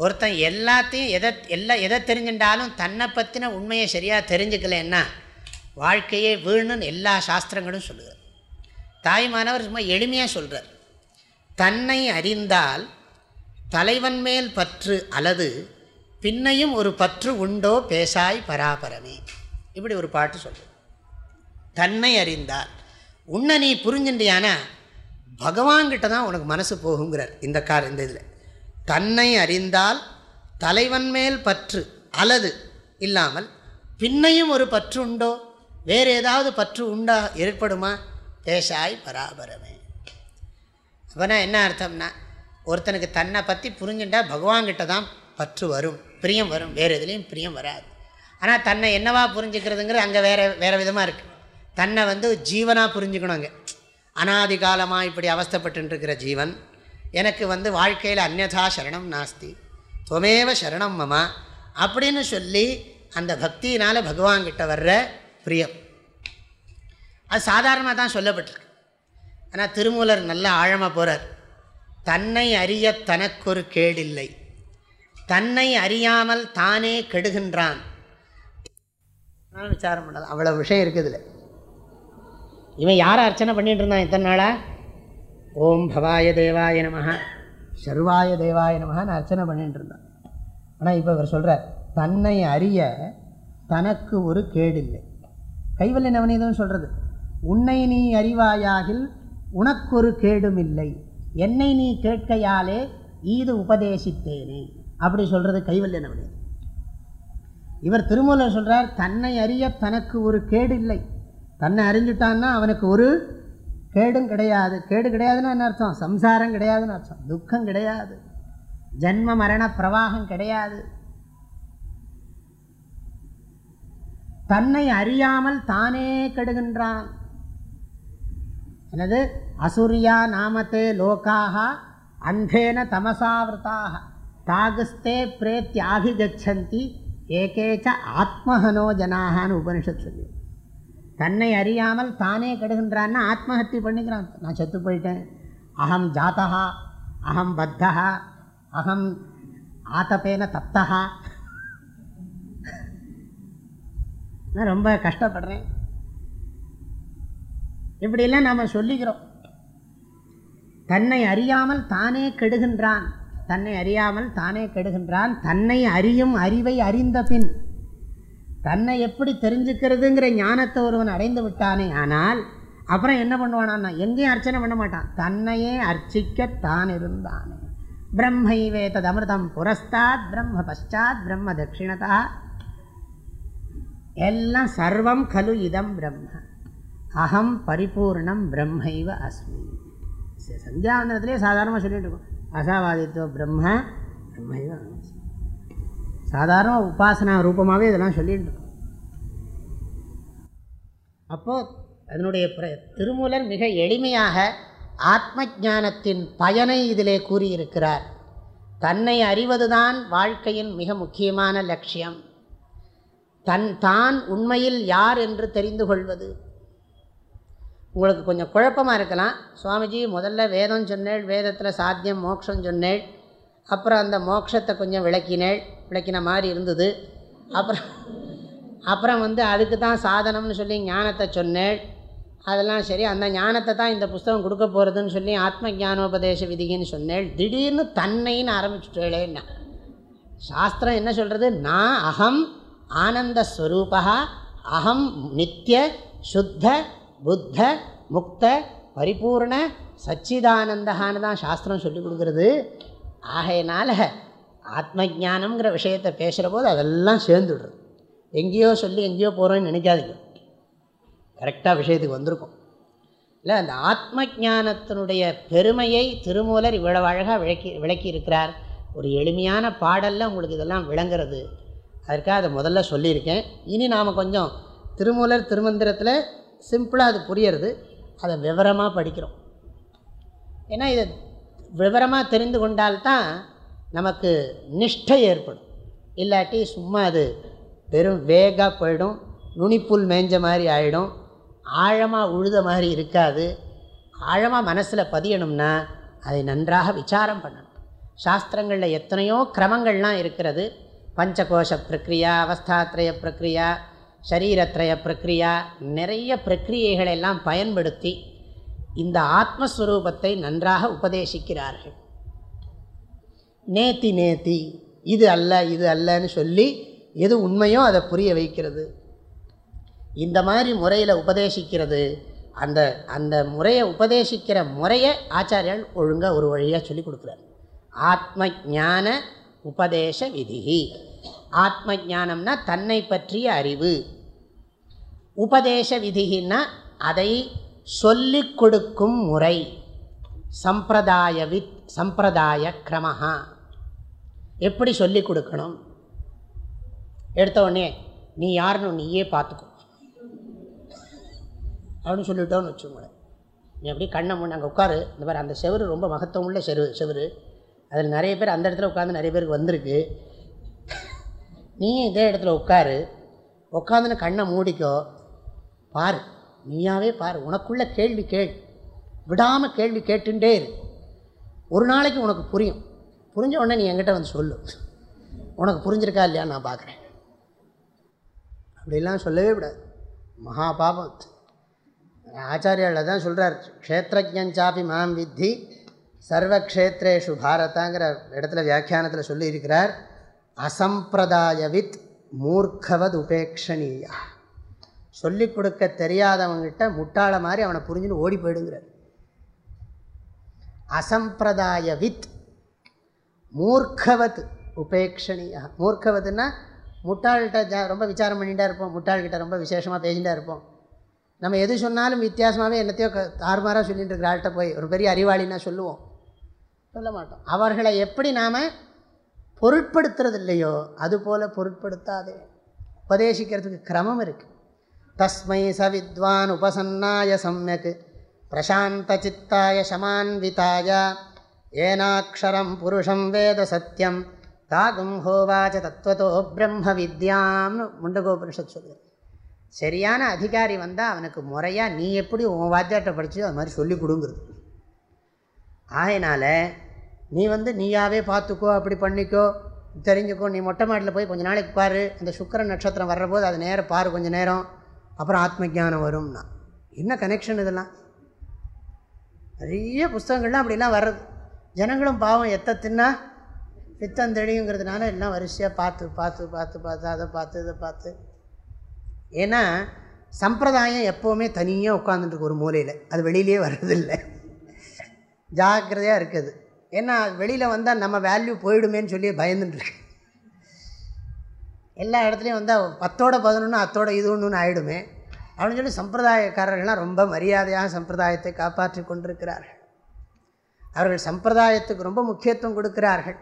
ஒருத்தன் எல்லாத்தையும் எதை எல்லாம் எதை தெரிஞ்சுட்டாலும் தன்னை பற்றின உண்மையை சரியாக தெரிஞ்சுக்கலன்னா வாழ்க்கையே வீணுன்னு எல்லா சாஸ்திரங்களும் சொல்லுகிறார் தாய்மானவர் சும்மா எளிமையாக சொல்கிறார் தன்னை அறிந்தால் தலைவன் மேல் பற்று அல்லது பின்னையும் ஒரு பற்று உண்டோ பேசாய் பராபரமே. இப்படி ஒரு பாட்டு சொல்லுது. தன்னை அறிந்தால். உன்னை நீ புரிஞ்சுட்டியானா? பகவான்கிட்ட தான் உனக்கு மனசு போகுங்கிறார் இந்த கார் இந்த இதில். தன்னை அறிந்தால் தலைவன் மேல் பற்று அல்லது இல்லாமல் பின்னையும் ஒரு பற்று உண்டோ? வேறு ஏதாவது பற்று உண்டா? ஏற்படுமா? தேசாய் பராபரமே. அப்போனா என்ன அர்த்தம்னா ஒருத்தனுக்கு தன்னை பற்றி புரிஞ்சுட்டா பகவான்கிட்ட தான் பற்று வரும் பிரியம் வரும். வேறு எதுலேயும் பிரியம் வராது. ஆனால் தன்னை என்னவா புரிஞ்சுக்கிறதுங்கிறது அங்கே வேறு வேறு விதமாக இருக்குது தன்னை வந்து ஜீவனாக புரிஞ்சுக்கணுங்க அனாதி காலமாக இப்படி அவஸ்தப்பட்டுருக்கிற ஜீவன் எனக்கு வந்து வாழ்க்கையில் அந்நதா சரணம் நாஸ்தி துவமேவ சரணம் மமா அப்படின்னு சொல்லி அந்த பக்தியினால் பகவான்கிட்ட வர்ற பிரியம். அது சாதாரணமாக தான் சொல்லப்பட்டிருக்கு. ஆனால் திருமூலர் நல்ல ஆழமாக போகிறார் தன்னை அறிய தனக்கொரு கேடில்லை. தன்னை அறியாமல் தானே கெடுகின்றான். விசாரம் பண்ணலாம் அவ்வளோ விஷயம் இருக்குதுல இவன் யாரை அர்ச்சனை பண்ணிகிட்டு இருந்தான் இத்தனை நாளா? ஓம் பவாய தேவாய நமக சர்வாய தேவாய நமகன்னு அர்ச்சனை பண்ணிட்டு இருந்தான் ஆனால் இப்போ இவர் சொல்கிறார் தன்னை அறிய தனக்கு ஒரு கேடில்லை. கைவல்லிய நவநீதம் சொல்கிறது உன்னை நீ அறிவாயாகில் உனக்கொரு கேடும் இல்லை என்னை நீ கேட்கையாலே ஈது உபதேசித்தேனே. அப்படி சொல்கிறது கைவல்லிய நவநீதம் இவர் திருமூலர் சொல்கிறார் தன்னை அறிய தனக்கு ஒரு கேடு இல்லை தன்னை அறிஞ்சுட்டான்னா அவனுக்கு ஒரு கேடும் கிடையாது. கேடு கிடையாதுன்னு என்ன அர்த்தம்? சம்சாரம் கிடையாதுன்னு அர்த்தம். துக்கம் கிடையாது. ஜன்ம மரண பிரவாகம் கிடையாது. தன்னை அறியாமல் தானே கெடுகின்றான். எனது அசூரியா நாமத்தே லோக்காக அன்பேன தமசாவிரதாக தாகுஸ்தே பிரேத்தியாகி கச்சந்தி ஏகேச்ச ஆத்மஹனோ ஜனாகான்னு உபனிஷத் சொல்லி. தன்னை அறியாமல் தானே கெடுகின்றான்னா ஆத்மஹத்தி பண்ணிக்கிறான். நான் செத்து போயிட்டேன். அகம் ஜாத்தகா அகம் பத்தகா அகம் ஆத்தப்பேன தப்தா நான் ரொம்ப கஷ்டப்படுறேன். இப்படிலாம் நாம் சொல்லிக்கிறோம். தன்னை அறியாமல் தானே கெடுகின்றான். தன்னை அறியாமல் தானே கெடுகின்றான். தன்னை அறியும் அறிவை அறிந்த பின் தன்னை எப்படி தெரிஞ்சுக்கிறதுங்கிற ஞானத்தை ஒருவன் அடைந்து விட்டானே ஆனால் அப்புறம் என்ன பண்ணுவானா எங்கேயும் அர்ச்சனை பண்ண மாட்டான். தன்னையே அர்ச்சிக்கத்தான் இருந்தானே. பிரம்மைவே தது அமிர்தம் புரஸ்தாத் பிரம்ம பஷாத் பிரம்ம தட்சிணதா. எல்லாம் சர்வம் கலு இதம் பிரம்ம. அகம் பரிபூர்ணம் பிரம்மைவ அஸ்மி. சந்தியாவந்தனத்திலே சாதாரணமாக சொல்லிட்டு இருக்கோம். அசாவாதித்துவ பிரம்ம பிரம்மைவ அஸ்மி. சாதாரண உபாசனா ரூபமாகவே இதெல்லாம் சொல்லிட்டு அப்போது அதனுடைய திருமூலர் மிக எளிமையாக ஆத்ம ஞானத்தின் பயனை இதிலே கூறியிருக்கிறார். தன்னை அறிவதுதான் வாழ்க்கையின் மிக முக்கியமான லட்சியம். தன் தான் உண்மையில் யார் என்று தெரிந்து கொள்வது. உங்களுக்கு கொஞ்சம் குழப்பமாக இருக்கலாம். சுவாமிஜி முதல்ல வேதம் சொன்னேள் வேதத்தில் சாத்தியம் மோட்சம் சொன்னேள் அப்புறம் அந்த மோட்சத்தை கொஞ்சம் விளக்கினேள். விளக்கின மாதிரி இருந்தது. அப்புறம் அப்புறம் வந்து அதுக்கு தான் சாதனம்னு சொல்லி ஞானத்தை சொன்னேள் அதெல்லாம் சரி அந்த ஞானத்தை தான் இந்த புஸ்தகம் கொடுக்க போகிறதுன்னு சொல்லி ஆத்ம ஞானோபதேச விதிகின்னு சொன்னேள் திடீர்னு தன்னைன்னு ஆரம்பிச்சுட்டேளேன்னா சாஸ்திரம் என்ன சொல்கிறது நான் அகம் ஆனந்தஸ்வரூபா அகம் நித்திய சுத்த புத்த முக்த பரிபூர்ண சச்சிதானந்தகான்னு தான் சாஸ்திரம் சொல்லிக் கொடுக்குறது. ஆகையினால் ஆத்ம ஜானம்ங்கிற விஷயத்தை பேசுகிற போது அதெல்லாம் சேர்ந்துடுறது. எங்கேயோ சொல்லி எங்கேயோ போகிறோன்னு நினைக்காதீங்க. கரெக்டாக விஷயத்துக்கு வந்திருக்கும். இல்லை அந்த ஆத்ம ஜானத்தினுடைய பெருமையை திருமூலர் இவ்வளவு அழகாக விளக்கி விளக்கி இருக்கிறார் ஒரு எளிமையான பாடலில் உங்களுக்கு இதெல்லாம் விளங்குறது. அதற்காக அதை முதல்ல சொல்லியிருக்கேன். இனி நாம் கொஞ்சம் திருமூலர் திருமந்திரத்தில் சிம்பிளாக அது புரியறது. அதை விவரமாக படிக்கிறோம். ஏன்னா இதை விவரமாக தெரிந்து கொண்டால்தான் நமக்கு நிஷ்டை ஏற்படும். இல்லாட்டி சும்மா அது வெறும் வேகாக போயிடும் நுனிப்புல் மேஞ்ச மாதிரி ஆகிடும் ஆழமாக உழுத மாதிரி இருக்காது. ஆழமாக மனசில் பதியணும்னா அதை நன்றாக விசாரம் பண்ணணும். சாஸ்திரங்களில் எத்தனையோ கிரமங்கள்லாம் இருக்கிறது. பஞ்சகோஷ பிரக்ரியா அவஸ்தாத்ரய பிரக்ரியா சரீரத்ரய பிரக்ரியா நிறைய பிரக்ரியைகளை எல்லாம் பயன்படுத்தி இந்த ஆத்மஸ்வரூபத்தை நன்றாக உபதேசிக்கிறார்கள். நேத்தி நேத்தி. இது அல்ல இது அல்லன்னு சொல்லி எது உண்மையோ அதை புரிய வைக்கிறது. இந்த மாதிரி முறையில் உபதேசிக்கிறது. அந்த அந்த முறையை உபதேசிக்கிற முறையை ஆச்சாரியர்கள் ஒழுங்காக ஒரு வழியாக சொல்லி கொடுக்குறார். ஆத்ம ஞான உபதேச விதி. ஆத்ம ஜானம்னா தன்னை பற்றிய அறிவு. உபதேச விதினா அதை சொல்லிக் கொடுக்கும் முறை. சம்பிரதாய வித் சம்பிரதாய கிரமஹா. எப்படி சொல்லிக் கொடுக்கணும்? எடுத்த உடனே நீ யாருன்னு நீயே பார்த்துக்கோ. அப்படின்னு சொல்லிட்டோன்னு வச்சுக்கோங்களேன். நீ அப்படியே கண்ணை முன்ன அங்கே உட்காரு. இந்த மாதிரி அந்த செவரு ரொம்ப மகத்துவம் உள்ள செரு செவரு. அதில் நிறைய பேர் அந்த இடத்துல உட்காந்து நிறைய பேருக்கு வந்திருக்கு. நீயும் இதே இடத்துல உட்காரு. உட்காந்துன்னு கண்ணை மூடிக்கோ. பாரு நீயாவே பாரு. உனக்குள்ள கேள்வி கேள். விடாமல் கேள்வி கேட்டுட்டே இரு. ஒரு நாளைக்கு உனக்கு புரியும். புரிஞ்ச உடனே நீ என்கிட்ட வந்து சொல்லு. உனக்கு புரிஞ்சிருக்கா இல்லையா? நான் பார்க்குறேன். அப்படிலாம் சொல்லவே விடாது மகா பாபம். ஆச்சாரியாவில் தான் சொல்கிறார் க்ஷேத்திரஜாபி மாம் வித்தி சர்வக்ஷேத்ரேஷு பாரதாங்கிற இடத்துல வியாக்கியானத்தில் சொல்லியிருக்கிறார் அசம்பிரதாயவித் மூர்க்கவது உபேக்ஷணீயா சொல்லிக் கொடுக்க தெரியாதவங்கிட்ட முட்டாள மாதிரி அவனை புரிஞ்சுன்னு ஓடி போயிடுங்கிறார். அசம்பிரதாயவித் மூர்க்கவத் உபேக்ஷணியா மூர்க்கவதுன்னா முட்டாள்கிட்ட ஜா ரொம்ப விசாரம் பண்ணிகிட்டே இருப்போம். முட்டாள்கிட்ட ரொம்ப விசேஷமாக பேசிகிட்டே இருப்போம். நம்ம எது சொன்னாலும் வித்தியாசமாகவே என்னத்தையோ க தாறுமாறாக சொல்லிட்டு இருக்கிற ஆள்கிட்ட போய் ஒரு பெரிய அறிவாளின்னா சொல்லுவோம். சொல்ல மாட்டோம். அவர்களை எப்படி நாம் பொருட்படுத்துறது இல்லையோ அதுபோல் பொருட்படுத்தாதே. உபதேசிக்கிறதுக்கு கிரமம் இருக்குது தஸ்மை சவித்வான் உபசன்னாய சம்யக். பிரசாந்த சித்தாய சமான்விதாய. ஏனாட்சரம் புருஷம் வேத சத்தியம் தாகும் ஹோவாச்ச தத்துவத்தோ பிரம்ம வித்யாம்னு முண்டகோபனிஷத் சொல்லுது. சரியான அதிகாரி வந்தால் அவனுக்கு முறையாக நீ எப்படி உன் வாத்தியாட்டை படிச்சு அது மாதிரி சொல்லி கொடுங்கிறது. ஆகையினால நீ வந்து நீயாவே பார்த்துக்கோ அப்படி பண்ணிக்கோ. தெரிஞ்சுக்கோ நீ மொட்டை மாட்டில் போய் கொஞ்சம் நாளைக்கு பாரு அந்த சுக்கரன் நட்சத்திரம் வர்றபோது அது நேரம் பாரு கொஞ்சம் நேரம். அப்புறம் ஆத்ம ஜானம் வரும்னா. என்ன கனெக்ஷன் இதெல்லாம்? நிறைய புஸ்தகங்கள்லாம் அப்படிலாம் வர்றது. ஜனங்களும் பாவம் எத்த தின்னா? பித்தம் தெளியுங்கிறதுனால எல்லாம் வரிசையாக பார்த்து பார்த்து பார்த்து பார்த்து அதை பார்த்து இதை பார்த்து. ஏன்னா சம்பிரதாயம் எப்போவுமே தனியாக உட்காந்துட்டுருக்கு ஒரு மூலையில். அது வெளியிலே வர்றதில்லை. ஜாக்கிரதையாக இருக்குது. ஏன்னா வெளியில் வந்தால் நம்ம வேல்யூ போயிடுமேன்னு சொல்லி பயந்துட்டுருக்கு. எல்லா இடத்துலையும் வந்தால் பத்தோட பதினொன்று அத்தோட இது ஒன்றுன்னு ஆகிடுமே அப்படின்னு சொல்லி சம்பிரதாயக்காரர்கள்லாம் ரொம்ப மரியாதையாக சம்பிரதாயத்தை காப்பாற்றி கொண்டிருக்கிறார்கள். அவர்கள் சம்பிரதாயத்துக்கு ரொம்ப முக்கியத்துவம் கொடுக்கிறார்கள்.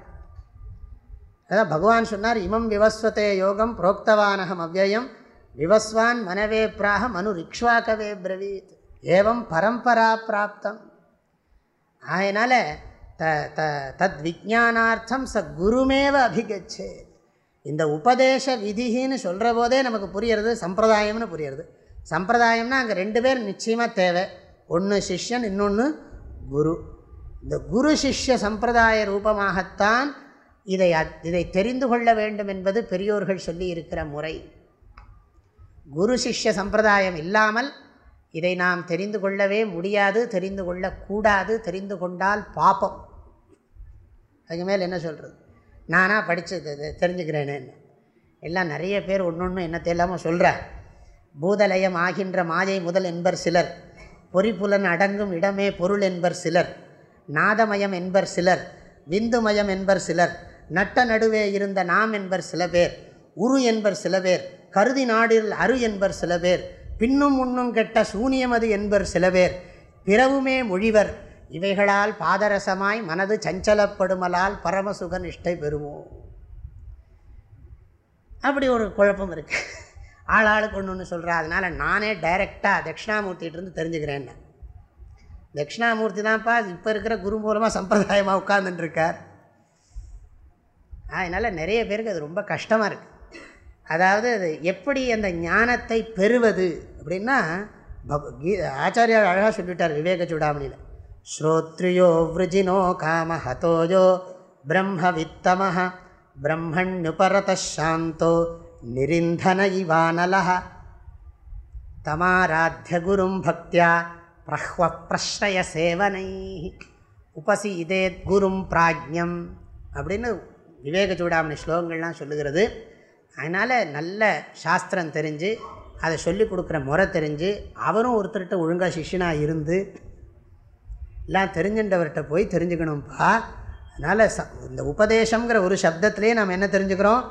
அதான் பகவான் சொன்னார் இமம் விவஸ்வத்தே யோகம் புரோக்தவானகம் அவ்வயம் விவஸ்வான் மனவே பிராக மனு ரிக்ஷ்வாக்கவே பிரவீத் ஏவம் பரம்பரா பிராப்தம். அதனால் த த தத் விஜானார்த்தம் ச குருமேவ அபிகச்சே இந்த உபதேச விதின்னு சொல்கிற போதே நமக்கு புரியறது சம்பிரதாயம்னு புரியறது. சம்பிரதாயம்னா அங்கே ரெண்டு பேர் நிச்சயமாக தேவை. ஒன்று சிஷ்யன் இன்னொன்று குரு. இந்த குரு சிஷ்ய சம்பிரதாய ரூபமாகத்தான் இதை இதை தெரிந்து கொள்ள வேண்டும் என்பது பெரியோர்கள் சொல்லி இருக்கிற முறை. குரு சிஷ்ய சம்பிரதாயம் இல்லாமல் இதை நாம் தெரிந்து கொள்ளவே முடியாது தெரிந்து கொள்ளக்கூடாது தெரிந்து கொண்டால் பாப்பம் அதுக்கு மேல் என்ன சொல்கிறது நானாக படித்து தெரிஞ்சுக்கிறேன்னு எல்லாம் நிறைய பேர் ஒன்று ஒன்று என்னத்தை இல்லாமல் சொல்கிறார் பூதலயம் ஆகின்ற மாயை முதல் என்பர் சிலர். பொறிப்புலன் அடங்கும் இடமே பொருள் என்பர் சிலர். நாதமயம் என்பர் சிலர் விந்துமயம் என்பர் சிலர் நட்ட நடுவே இருந்த நாம் என்பர் சில பேர் உரு என்பர் சில பேர் கருதி நாடில் அரு என்பர் சில பேர் பின்னும் முன்னும் கெட்ட சூனியமது என்பர் சில பேர் பிறவுமே மொழிவர் இவைகளால் பாதரசமாய் மனது சஞ்சலப்படுமலால் பரமசுக நிஷ்டை பெறுவோம். அப்படி ஒரு குழப்பம் இருக்குது ஆளாளுக்கு ஒன்று ஒன்று சொல்கிறா அதனால் நானே டைரெக்டாக தட்சிணாமூர்த்திகிட்டேருந்து தெரிஞ்சுக்கிறேன்னு தட்சிணாமூர்த்தி தான்ப்பா இப்போ இருக்கிற குரு மூலமாக சம்பிரதாயமாக உட்கார்ந்துட்டுருக்கார். அதனால் நிறைய பேருக்கு அது ரொம்ப கஷ்டமாக இருக்குது அதாவது அது எப்படி அந்த ஞானத்தை பெறுவது அப்படின்னா கீ ஆச்சாரியார் அழகாக சொல்லிட்டார் விவேக சூடாமணியில். ஸ்ரோத்ரியோ விருஜினோ காம ஹதோஜோ பிரம்ம வித்தமஹ பிரம்மண்யுபரதாந்தோ நிரிந்தன இவானல தமாராத்திய குரும் பக்தியா பிரஹ்வ பிரஷ்ரய சேவனை உபசி இதே குரும் பிராஜ்யம் அப்படின்னு விவேக சூடாமணி ஸ்லோகங்கள்லாம் சொல்லுகிறது. அதனால் நல்ல சாஸ்திரம் தெரிஞ்சு அதை சொல்லி கொடுக்குற முறை தெரிஞ்சு அவரும் ஒருத்தர்கிட்ட ஒழுங்காக சிஷ்யனாக இருந்து எல்லாம் தெரிஞ்சுன்றவர்கிட்ட போய் தெரிஞ்சுக்கணும்ப்பா அதனால் ச இந்த உபதேசங்கிற ஒரு சப்தத்திலே நாம் என்ன தெரிஞ்சுக்கிறோம்?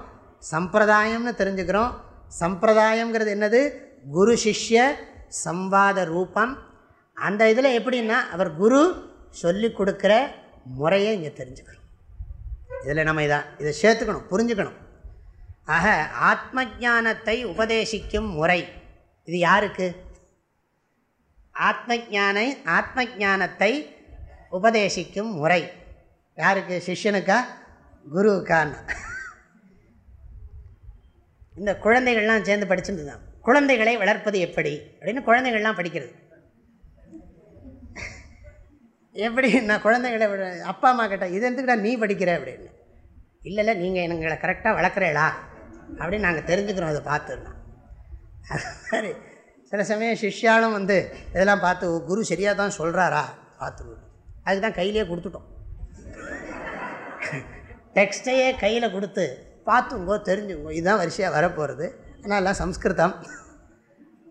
சம்பிரதாயம்னு தெரிஞ்சுக்கிறோம். சம்பிரதாயங்கிறது என்னது? குரு சிஷ்ய சம்வாத ரூபம் அந்த இதில் எப்படின்னா அவர் குரு சொல்லி கொடுக்குற முறையை இங்கே தெரிஞ்சுக்கணும். இதில் நம்ம இதான் இதை சேர்த்துக்கணும் புரிஞ்சுக்கணும். ஆக ஆத்ம ஜானத்தை உபதேசிக்கும் முறை இது யாருக்கு? ஆத்ம ஜானை ஆத்ம ஜானத்தை உபதேசிக்கும் முறை. யாருக்கு? சிஷ்யனுக்கா? குருவுக்கான்னு. இந்த குழந்தைகள்லாம் சேர்ந்து படிச்சுட்டு தான் குழந்தைகளை வளர்ப்பது எப்படி? அப்படின்னு குழந்தைகள்லாம் படிக்கிறது. எப்படி நான் குழந்தைகளை விட அப்பா அம்மா கிட்ட இது எதுக்குடா நீ படிக்கிற? அப்படின்னு. இல்லை இல்லை நீங்கள் எங்களை கரெக்டாக வளர்க்குறீங்களா? அப்படின்னு நாங்கள் தெரிஞ்சுக்கிறோம் அதை பார்த்துருந்தோம் அது மாதிரி சில சமயம் சிஷ்யாலும் வந்து இதெல்லாம் பார்த்து குரு சரியாக தான் சொல்கிறாரா பார்த்துருவோம் அதுக்கு தான் கையிலே கொடுத்துட்டோம். டெக்ஸ்டையே கையில் கொடுத்து பார்த்துங்கோ தெரிஞ்சுங்கோ. இதுதான் வரிசையாக வரப்போகிறது ஆனால் எல்லாம் சம்ஸ்கிருதம்.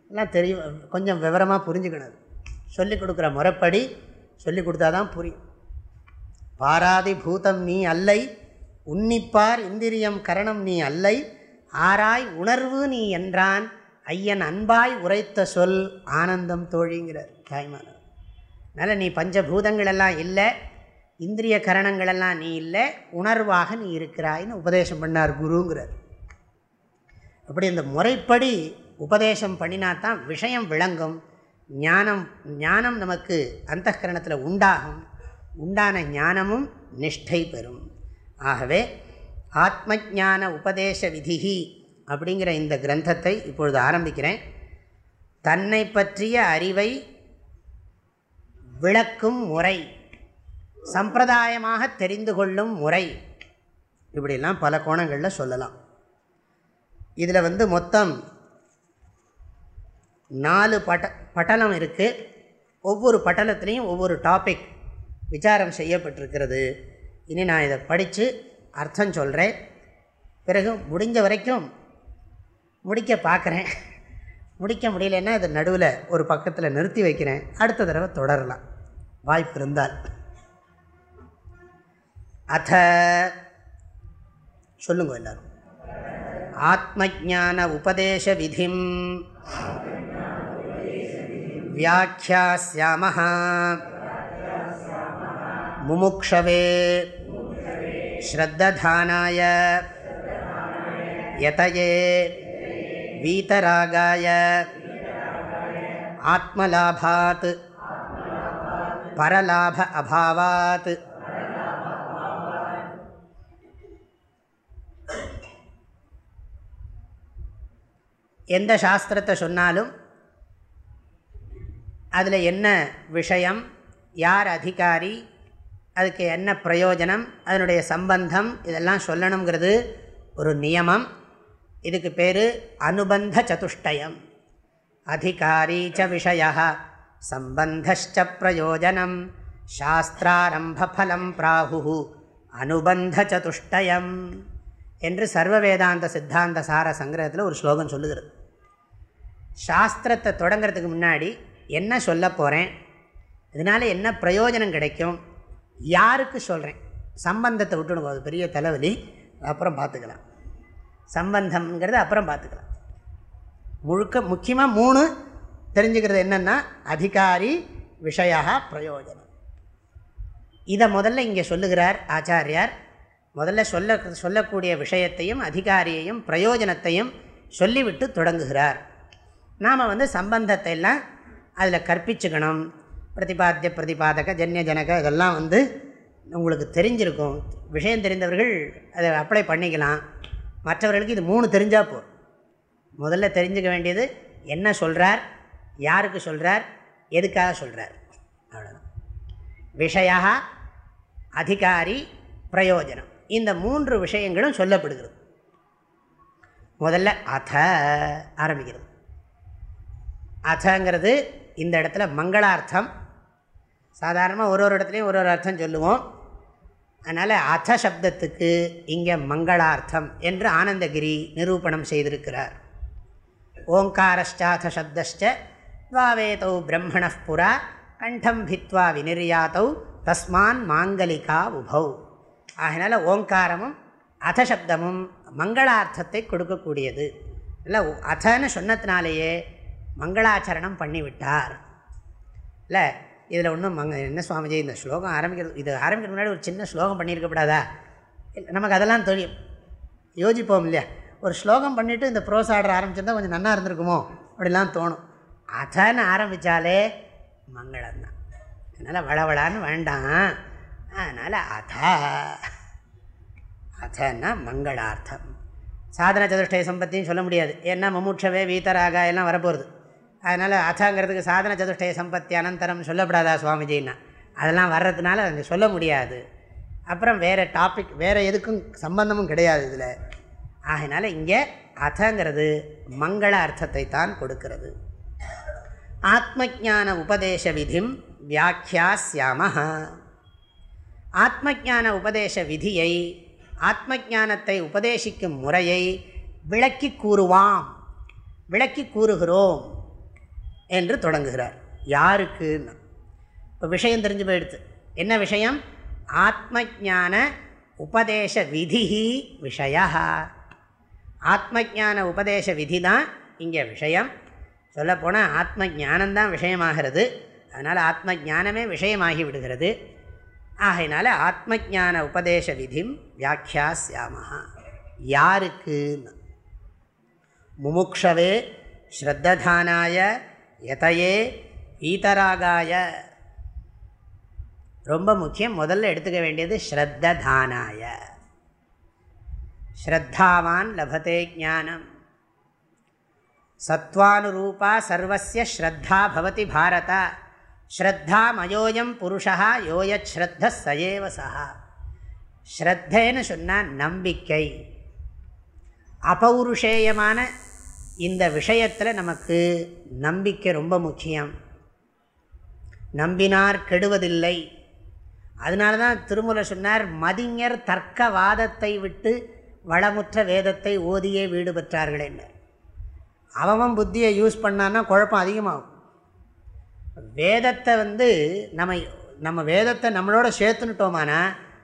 எல்லாம் தெரியும் கொஞ்சம் விவரமாக புரிஞ்சுக்கணும். சொல்லிக் கொடுக்குற முறைப்படி சொல்லி கொடுத்தா தான் புரியும். பாராதி பூதம் நீ அல்லை உன்னிப்பார் இந்திரியம் கரணம் நீ அல்லை ஆராய் உணர்வு நீ என்றான் ஐயன் அன்பாய் உரைத்த சொல் ஆனந்தம் தோழிங்கிறார் தாய்மானவர். அதனால் நீ பஞ்சபூதங்களெல்லாம் இல்லை இந்திரிய கரணங்களெல்லாம் நீ இல்லை உணர்வாக நீ இருக்கிறாய்னு உபதேசம் பண்ணார் குருங்கிறார். அப்படி இந்த முறைப்படி உபதேசம் பண்ணினா தான் விஷயம் விளங்கும். ஞானம் ஞானம் நமக்கு அந்த கரணத்தில் உண்டாகும். உண்டான ஞானமும் நிஷ்டை பெறும். ஆகவே ஆத்ம ஜான உபதேச விதிகி அப்படிங்கிற இந்த கிரந்தத்தை இப்பொழுது ஆரம்பிக்கிறேன். தன்னை பற்றிய அறிவை விளக்கும் முறை சம்பிரதாயமாக தெரிந்து கொள்ளும் முறை இப்படிலாம் பல கோணங்களில் சொல்லலாம். இதில் வந்து மொத்தம் நாலு பட பட்டலம் இருக்குது ஒவ்வொரு பட்டலத்துலேயும் ஒவ்வொரு டாபிக் விசாரம் செய்யப்பட்டிருக்கிறது. இனி நான் இதை படித்து அர்த்தம் சொல்கிறேன் பிறகு முடிஞ்ச வரைக்கும் முடிக்க பார்க்குறேன் முடிக்க முடியலன்னா இது நடுவில் ஒரு பக்கத்தில் நிறுத்தி வைக்கிறேன். அடுத்த தடவை தொடரலாம். வாய்ப்பு இருந்தால். அத சொல்லுங்க எல்லாரும். ஆத்மஜான உபதேச விதிம். வியாக்கியாஸ்யாம முமுக்ஷவே ஸ்ரத்ததானாய யதயே வீதராகாய ஆத்மலாபாத் பரலாப அபாவாத் எந்த சாஸ்திரத்தை சொன்னாலும் அதில் என்ன விஷயம்? யார் அதிகாரி? அதுக்கு என்ன பிரயோஜனம்? அதனுடைய சம்பந்தம்? இதெல்லாம் சொல்லணுங்கிறது ஒரு நியமம். இதுக்கு பேர் அனுபந்த சதுஷ்டயம். அதிகாரி ச விஷய சம்பந்தச்ச பிரயோஜனம். சாஸ்திராரம்பலம் பிராகு அனுபந்த சதுஷ்டயம். என்று சர்வ வேதாந்த சித்தாந்த சார சங்கிரகத்தில் ஒரு ஸ்லோகம் சொல்லுகிறது. சாஸ்திரத்தை தொடங்கிறதுக்கு முன்னாடி என்ன சொல்ல போகிறேன் இதனால் என்ன பிரயோஜனம் கிடைக்கும்? யாருக்கு சொல்கிறேன் சம்பந்தத்தை விட்டுணுங்க அது பெரிய தலைவலி. அப்புறம் பார்த்துக்கலாம் சம்பந்தம்ங்கிறது அப்புறம் பார்த்துக்கலாம் முழுக்க முக்கியமாக மூணு தெரிஞ்சுக்கிறது என்னென்னா அதிகாரி விஷயா பிரயோஜனம். இதை முதல்ல இங்கே சொல்லுகிறார் ஆச்சாரியார். முதல்ல சொல்ல சொல்லக்கூடிய விஷயத்தையும் அதிகாரியையும் பிரயோஜனத்தையும் சொல்லிவிட்டு தொடங்குகிறார். நாம் வந்து சம்பந்தத்தை எல்லாம் அதில் கற்பிச்சுக்கணும். பிரதிபாத்திய பிரதிபாதக ஜன்ய ஜனக இதெல்லாம் வந்து உங்களுக்கு தெரிஞ்சிருக்கும். விஷயம் தெரிந்தவர்கள் அதை அப்ளை பண்ணிக்கலாம். மற்றவர்களுக்கு இது மூணு தெரிஞ்சால் போதும். முதல்ல தெரிஞ்சுக்க வேண்டியது என்ன சொல்கிறார் யாருக்கு சொல்கிறார் எதுக்காக சொல்கிறார் அவ்வளோதான் விஷயா அதிகாரி பிரயோஜனம். இந்த மூன்று விஷயங்களும் சொல்லப்படுகிறது. முதல்ல அத ஆரம்பிக்கிறது. அதங்கிறது இந்த இடத்துல மங்களார்த்தம். சாதாரணமாக ஒரு ஒரு இடத்துலையும் ஒரு ஒரு அர்த்தம் சொல்லுவோம். அதனால் அத சப்தத்துக்கு இங்கே மங்களார்த்தம் என்று ஆனந்தகிரி நிரூபணம் செய்திருக்கிறார். ஓங்காரஷ்டாத சப்தஷ்ட துவாவேதௌ பிரம்மண புரா கண்டம் பித்வா வினிர்யாத்தௌ தஸ்மான் மாங்கலிகா உபௌ. ஆகினால ஓங்காரமும் அதசப்தமும் மங்களார்த்தத்தை கொடுக்கக்கூடியது. இல்லை அதன்னு சொன்னதுனாலேயே மங்களாச்சரணம் பண்ணிவிட்டார். இல்லை இதில் ஒன்றும் மங்க என்ன சுவாமிஜி இந்த ஸ்லோகம் ஆரம்பிக்கிறது இது ஆரம்பிக்கிற முன்னாடி ஒரு சின்ன ஸ்லோகம் பண்ணியிருக்கப்படாதா? இல்லை நமக்கு அதெல்லாம் தெரியும். யோசிப்போம் இல்லையா? ஒரு ஸ்லோகம் பண்ணிவிட்டு இந்த ப்ரோஸ் ஆர்டர் ஆரம்பிச்சிருந்தால் கொஞ்சம் நல்லா இருந்திருக்குமோ? அப்படிலாம் தோணும். அதன்னு ஆரம்பித்தாலே மங்களம் தான் அதனால் வளவளான்னு வேண்டாம். அதனால் அதா அதன்னா மங்களார்த்தம். சாதன சதுஷ்டய சம்பத்தியும் சொல்ல முடியாது. ஏன்னா மமுட்சவே வீத்தராக எல்லாம் வரப்போகிறது அதனால் அதாங்கிறதுக்கு சாதன சதுஷ்டய சம்பத்தி அனந்தரம் சொல்லப்படாதா சுவாமிஜின்னா? அதெல்லாம் வர்றதுனால அது சொல்ல முடியாது. அப்புறம் வேறு டாபிக் வேறு எதுக்கும் சம்பந்தமும் கிடையாது இதில். ஆகினால இங்கே அதங்கிறது மங்கள அர்த்தத்தை தான் கொடுக்கிறது. ஆத்ம ஜான உபதேச விதிம் வியாக்கியாசியாம ஆத்ம ஜான உபதேச விதியை ஆத்ம ஜானத்தை உபதேசிக்கும் முறையை விளக்கி கூறுவாம். விளக்கி கூறுகிறோம். என்று தொடங்குகிறார். யாருக்குன்னு? இப்போ விஷயம் தெரிஞ்சு போயிடுத்து என்ன விஷயம்? ஆத்ம ஜான உபதேச விதி விஷயா. ஆத்ம ஜான உபதேச விதி தான் இங்கே விஷயம். சொல்லப்போனால் ஆத்ம ஜானந்தான் விஷயமாகிறது. அதனால் ஆத்ம ஞானமே விஷயமாகி விடுகிறது. ஆகையினால ஆத்ம ஜான உபதேச விதிம் வியாக்கியாசியாமஹா யாருக்குன்னு? முமுக்ஷவே ஸ்ரத்ததானாய எதையே ஈதராகாய. ரொம்ப முக்கியம் முதல்ல எடுத்துக்க வேண்டியது ஸ்ரத்ததானாய. ஸ்ரத்தாவான் லபத்தே ஜானம் சத்வானுரூபா சர்வசிய ஸ்ரத்தா பவதி பாரத. ஸ்ரத்தா மயோயம் புருஷா யோயத் ஸ்ரத்த சயேவ சஹா. ஸ்ரத்தேன்னு சொன்னால் நம்பிக்கை. அபௌருஷேயமான இந்த விஷயத்தில் நமக்கு நம்பிக்கை ரொம்ப முக்கியம். நம்பினார் கெடுவதில்லை. அதனால தான் திருமூல சொன்னார் மதிஞர் தர்க்கவாதத்தை விட்டு வளமுற்ற வேதத்தை ஓதியே வீடு பெற்றார்கள் என்ன அவன் புத்தியை யூஸ் பண்ணான்னா குழப்பம் அதிகமாகும். வேதத்தை வந்து நம்ம நம்ம வேதத்தை நம்மளோட சேர்த்துனுட்டோமானா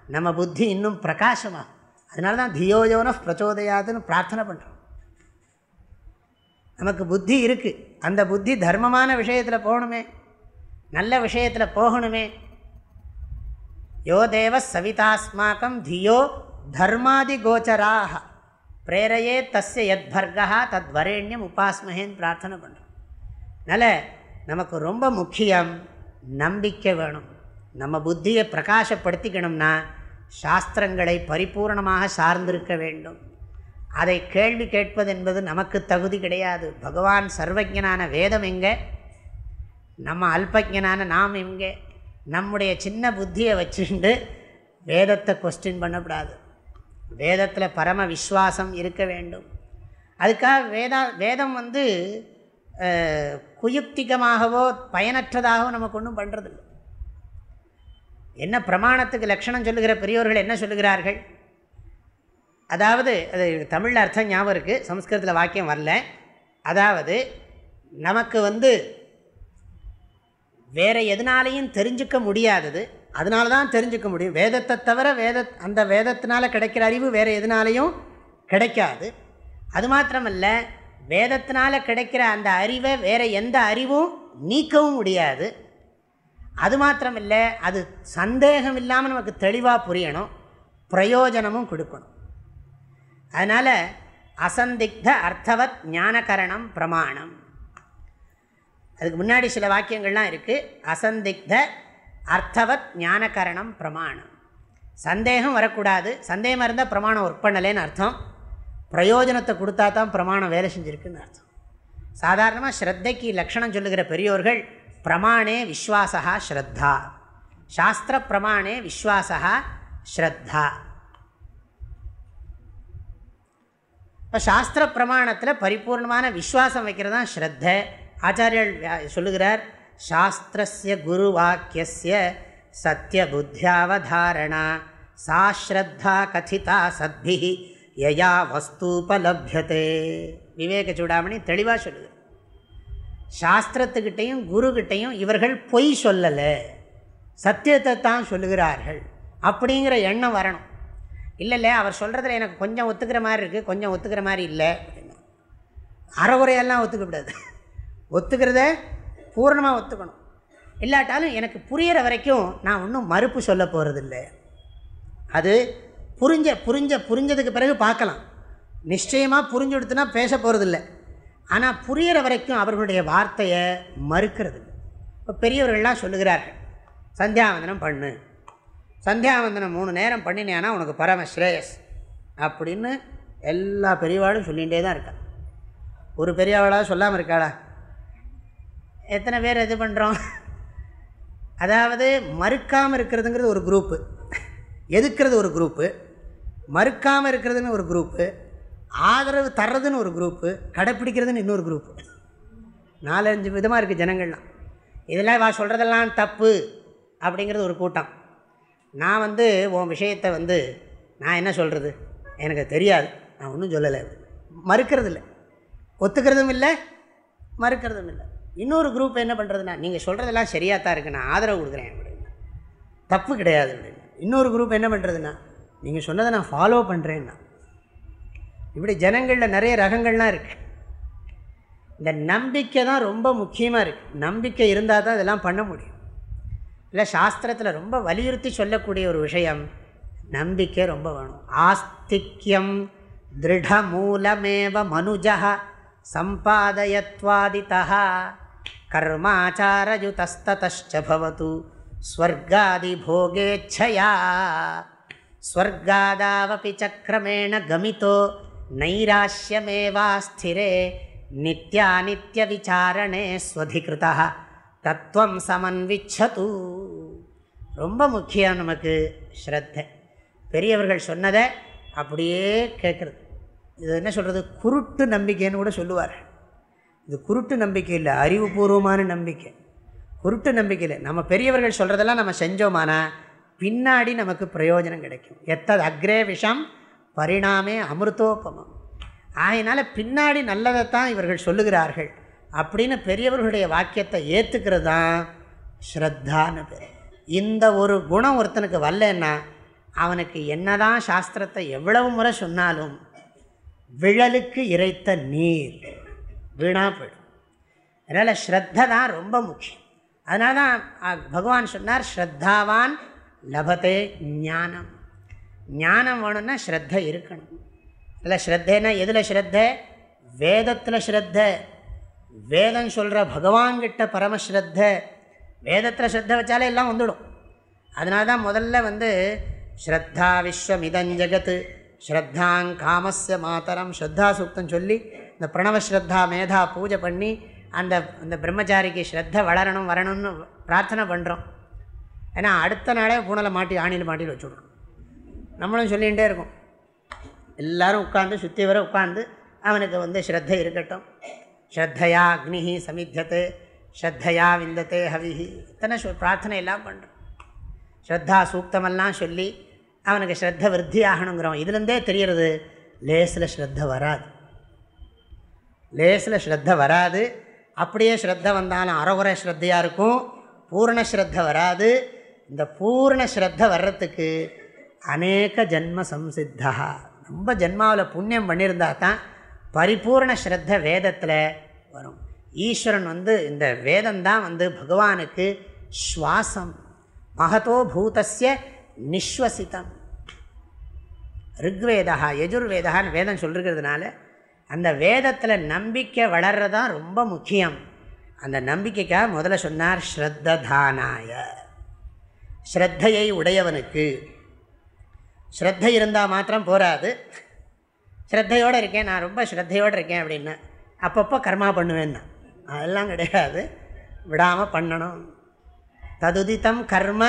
நம்ம புத்தி இன்னும் பிரகாசமாகும். அதனால தான் தியோயோன பிரச்சோதயாதுன்னு பிரார்த்தனை பண்ணுறோம் நமக்கு புத்தி இருக்குது அந்த புத்தி தர்மமான விஷயத்தில் போகணுமே. நல்ல விஷயத்தில் போகணுமே. யோ தேவ சவிதாஸ்மாக்கம் தியோ தர்மாதி கோச்சராக பிரேரையே தஸ்ய எத் பர்கா தத் வரேண்யம் உபாஸ்மகேன்னு பிரார்த்தனை பண்ணுறோம் அதனால் நமக்கு ரொம்ப முக்கியம் நம்பிக்கை வேணும். நம்ம புத்தியை பிரகாசப்படுத்திக்கணும்னா சாஸ்திரங்களை பரிபூர்ணமாக சார்ந்திருக்க வேண்டும். அதை கேள்வி கேட்பது என்பது நமக்கு தகுதி கிடையாது. பகவான் சர்வஜனான வேதம் எங்கே? நம்ம அல்பஜனான நாம் எங்கே? நம்முடைய சின்ன புத்தியை வச்சுட்டு வேதத்தை கொஸ்டின் பண்ணக்கூடாது. வேதத்தில் பரம விஸ்வாசம் இருக்க வேண்டும். அதுக்காக வேதா வேதம் வந்து குயுக்திகமாகவோ பயனற்றதாகவோ நமக்கு ஒன்றும் பண்ணுறதில்லை என்ன பிரமாணத்துக்கு லட்சணம் சொல்லுகிற பெரியோர்கள் என்ன சொல்லுகிறார்கள்? அதாவது அது தமிழில் அர்த்தம் ஞாபகம் இருக்குது சம்ஸ்கிருதத்தில் வாக்கியம் வரல. அதாவது நமக்கு வந்து வேறு எதனாலையும் தெரிஞ்சுக்க முடியாதது. அதனால தான் தெரிஞ்சுக்க முடியும். வேதத்தை தவிர வேத அந்த வேதத்தினால் கிடைக்கிற அறிவு வேறு எதனாலையும் கிடைக்காது. அது மாத்திரமல்ல வேதத்தினால் கிடைக்கிற அந்த அறிவை வேறு எந்த அறிவும் நீக்கவும் முடியாது. அது மாத்திரமில்லை அது சந்தேகம் இல்லாமல் நமக்கு தெளிவாக புரியணும் பிரயோஜனமும் கொடுக்கணும். அதனால் அசந்திக்த அர்த்தவத் ஞானகரணம் பிரமாணம். அதுக்கு முன்னாடி சில வாக்கியங்கள்லாம் இருக்குது அசந்திக்த அர்த்தவத் ஞானகரணம் பிரமாணம். சந்தேகம் வரக்கூடாது. சந்தேகமாக இருந்தால் பிரமாணம் ஒர்க் பண்ணலேன்னு அர்த்தம். பிரயோஜனத்தை கொடுத்தா தான் பிரமாணம் வேலை செஞ்சுருக்குன்னு அர்த்தம். சாதாரணமாக ஸ்ரத்தைக்கு லக்ஷணம் சொல்லுகிற பெரியோர்கள் பிரமாணே விஸ்வாசா ஸ்ரத்தா. சாஸ்திர பிரமாணே விஸ்வாசா ஸ்ரத்தா. இப்போ சாஸ்திர பிரமாணத்தில் பரிபூர்ணமான விஸ்வாசம் வைக்கிறது தான் ஸ்ரத்த ஆச்சாரியர்கள் சொல்லுகிறார் சாஸ்திரஸ்ய குரு வாக்கிய சத்திய புத்தியாவதாரணா சா ஸ்ரத்தா கதிதா சத்பி யயா வஸ்தூபலபியதே. விவேக சூடாமணி தெளிவாக சொல்லுது சாஸ்திரத்துக்கிட்டையும் குருக்கிட்டையும் இவர்கள் பொய் சொல்லலை. சத்தியத்தை தான் சொல்லுகிறார்கள். அப்படிங்கிற எண்ணம் வரணும். இல்லை இல்லை அவர் சொல்கிறதுல எனக்கு கொஞ்சம் ஒத்துக்கிற மாதிரி இருக்குது கொஞ்சம் ஒத்துக்கிற மாதிரி இல்லை. அப்படின்னா அறகுறையெல்லாம் ஒத்துக்கக்கூடாது ஒத்துக்கிறத பூர்ணமாக ஒத்துக்கணும். இல்லாட்டாலும் எனக்கு புரிகிற வரைக்கும் நான் ஒன்றும் மறுப்பு சொல்ல போகிறதில்ல அது புரிஞ்ச புரிஞ்ச புரிஞ்சதுக்கு பிறகு பார்க்கலாம். நிச்சயமாக புரிஞ்சு கொடுத்துனா பேச போகிறதில்ல ஆனால் புரிகிற வரைக்கும் அவர்களுடைய வார்த்தையை மறுக்கிறது இப்போ பெரியவர்கள்லாம் சொல்லுகிறார்கள் சந்தியாவந்தனம் பண்ணு. சந்தியாவந்தனம் மூணு நேரம் பண்ணினேன்னா உனக்கு பரம ஸ்ரேயஸ் அப்படின்னு எல்லா பெரியவாளும் சொல்லிகிட்டே தான் இருக்கா. ஒரு பெரியவாளாக சொல்லாமல் இருக்காளா? எத்தனை பேர் இது பண்ணுறோம் அதாவது மறுக்காமல் இருக்கிறதுங்கிறது ஒரு குரூப்பு. எதுக்கிறது ஒரு குரூப்பு? மறுக்காமல் இருக்கிறதுன்னு ஒரு குரூப்பு. ஆதரவு தர்றதுன்னு ஒரு குரூப்பு. கடைப்பிடிக்கிறதுன்னு இன்னொரு குரூப்பு. நாலஞ்சு விதமாக இருக்குது ஜனங்கள்லாம். இதெல்லாம் வா சொல்கிறதெல்லாம் தப்பு அப்படிங்கிறது ஒரு கூட்டம். நான் வந்து உன் விஷயத்தை வந்து நான் என்ன சொல்கிறது எனக்கு தெரியாது. நான் ஒன்றும் சொல்லலை. மறுக்கிறது இல்லை ஒத்துக்கிறதும் இல்லை மறுக்கிறதும் இல்லை. இன்னொரு குரூப் என்ன பண்ணுறதுனா நீங்கள் சொல்கிறதெல்லாம் சரியாக தான் இருக்குது நான் ஆதரவு கொடுக்குறேன் அப்படின்னு. தப்பு கிடையாது அப்படின்னு. இன்னொரு குரூப் என்ன பண்ணுறதுன்னா நீங்கள் சொன்னதை நான் ஃபாலோ பண்ணுறேன்னா இப்படி ஜனங்களில் நிறைய ரகங்கள்லாம் இருக்குது இந்த நம்பிக்கை தான் ரொம்ப முக்கியமாக இருக்குது நம்பிக்கை இருந்தால் தான் இதெல்லாம் பண்ண முடியும். இல்லை சாஸ்திரத்தில் ரொம்ப வலியுறுத்தி சொல்லக்கூடிய ஒரு விஷயம் நம்பிக்கை ரொம்ப வேணும். ஆஸ்திக்யம் திருடமூலமேவ மனுஜா சம்பாதயத்வாதிதா கர்மாச்சாரயுதஸ்ததச்ச ஸ்வர்காதிபோகேச்சயா ஸ்வர்காதாவபி சக்கரமேண கமிதோ நைராஷ்யமேவாஸ்திரே ஸ்திரே நித்யாநித்திய விசாரணே ஸ்வதிகிருதா தத்துவம் சமன்விச்சது. ரொம்ப முக்கியம் நமக்கு ஸ்ரத்த. பெரியவர்கள் சொன்னதை அப்படியே கேட்குறது இது என்ன சொல்கிறது குருட்டு நம்பிக்கைன்னு கூட சொல்லுவார். இது குருட்டு நம்பிக்கை இல்லை அறிவுபூர்வமான நம்பிக்கை. குருட்டு நம்பிக்கை இல்லை. நம்ம பெரியவர்கள் சொல்கிறதெல்லாம் நம்ம செஞ்சோமானா பின்னாடி நமக்கு பிரயோஜனம் கிடைக்கும். எத்தது அக்ரே விஷம் பரிணாமே அமிர்தோபமம். ஆகையினால பின்னாடி நல்லதைத்தான் இவர்கள் சொல்லுகிறார்கள். அப்படின்னு பெரியவர்களுடைய வாக்கியத்தை ஏற்றுக்கிறது தான் ஸ்ரத்தான்னு பேர் இந்த ஒரு குணம் ஒருத்தனுக்கு வரலன்னா அவனுக்கு என்னதான் சாஸ்திரத்தை எவ்வளவு முறை சொன்னாலும் விழலுக்கு இறைத்த நீர் வீணாக போயிடும். அதனால் ஸ்ரத்த தான் ரொம்ப முக்கியம். அதனால தான் பகவான் சொன்னார் ஸ்ரத்தாவான் லபத்தே ஞானம். ஞானம் வேணும்னா ஸ்ரத்த இருக்கணும். இல்லை ஸ்ரத்தேன்னா எதில் ஸ்ரத்த? வேதத்தில் ஸ்ரத்த. வேதம் சொல்கிற பகவான்கிட்ட பரமஸ்ரத்த வேதத்தில் ஸ்ரத்த வச்சாலே எல்லாம் வந்துடும். அதனால தான் முதல்ல வந்து ஸ்ரத்தா விஸ்வமிதஞ்சகத்து ஸ்ரத்தாங் காமஸ்ய மாத்தரம் ஸ்ரத்தா சூக்தம் சொல்லி இந்த பிரணவஸ்ரத்தா மேதா பூஜை பண்ணி அந்த அந்த பிரம்மச்சாரிக்கு ஸ்ரத்த வளரணும் வரணும்னு பிரார்த்தனை பண்ணுறோம் ஏன்னா அடுத்த நாளே பூனலை மாட்டி ஆணியில் மாட்டியில் வச்சுடுறோம் நம்மளும் சொல்லிகிட்டே இருக்கோம். எல்லோரும் உட்காந்து சுற்றி வர உட்காந்து அவனுக்கு வந்து ஸ்ரத்த இருக்கட்டும். ஸ்ரத்தையா அக்னி சமித்தியத்தை ஸ்ரத்தையா விந்தத்தே ஹவிஹி இத்தனை பிரார்த்தனை எல்லாம் பண்ணுறோம் ஸ்ரத்தா சூக்தமெல்லாம் சொல்லி அவனுக்கு ஸ்ரத்த விருத்தி ஆகணுங்கிறோம் இதுலேருந்தே தெரிகிறது லேசில் ஸ்ரத்த வராது லேசில் ஸ்ரத்த வராது அப்படியே ஸ்ரத்த வந்தாலும் அறகுறை ஸ்ரத்தையாக இருக்கும் பூர்ண ஸ்ரத்த வராது இந்த பூர்ண ஸ்ரத்த வர்றதுக்கு அநேக ஜென்ம சம்சித்தா ரொம்ப ஜென்மாவில் புண்ணியம் பண்ணியிருந்தா தான் பரிபூர்ண ஸ்ரத்த வேதத்தில் வரும். ஈஸ்வரன் வந்து இந்த வேதம்தான் வந்து பகவானுக்கு ஸ்வாசம் மகதோ பூதஸ்ய நிஸ்வசிதம் ரிக்வேதா யஜுர்வேதான்னு வேதம் சொல்லிருக்கிறதுனால அந்த வேதத்தில் நம்பிக்கை வளர்றதான் ரொம்ப முக்கியம். அந்த நம்பிக்கைக்காக முதல்ல சொன்னார் ஸ்ரத்ததானாய. ஸ்ரத்தையை உடையவனுக்கு. ஸ்ரத்தை இருந்தால் மாத்திரம் போராது ஸ்ரத்தையோடு இருக்கேன் நான் ரொம்ப ஸ்ரத்தையோடு இருக்கேன் அப்படின்னு. அப்பப்போ கர்மா பண்ணுவேன்னா அதெல்லாம் கிடையாது. விடாமல் பண்ணணும். ததுதித்தம் கர்ம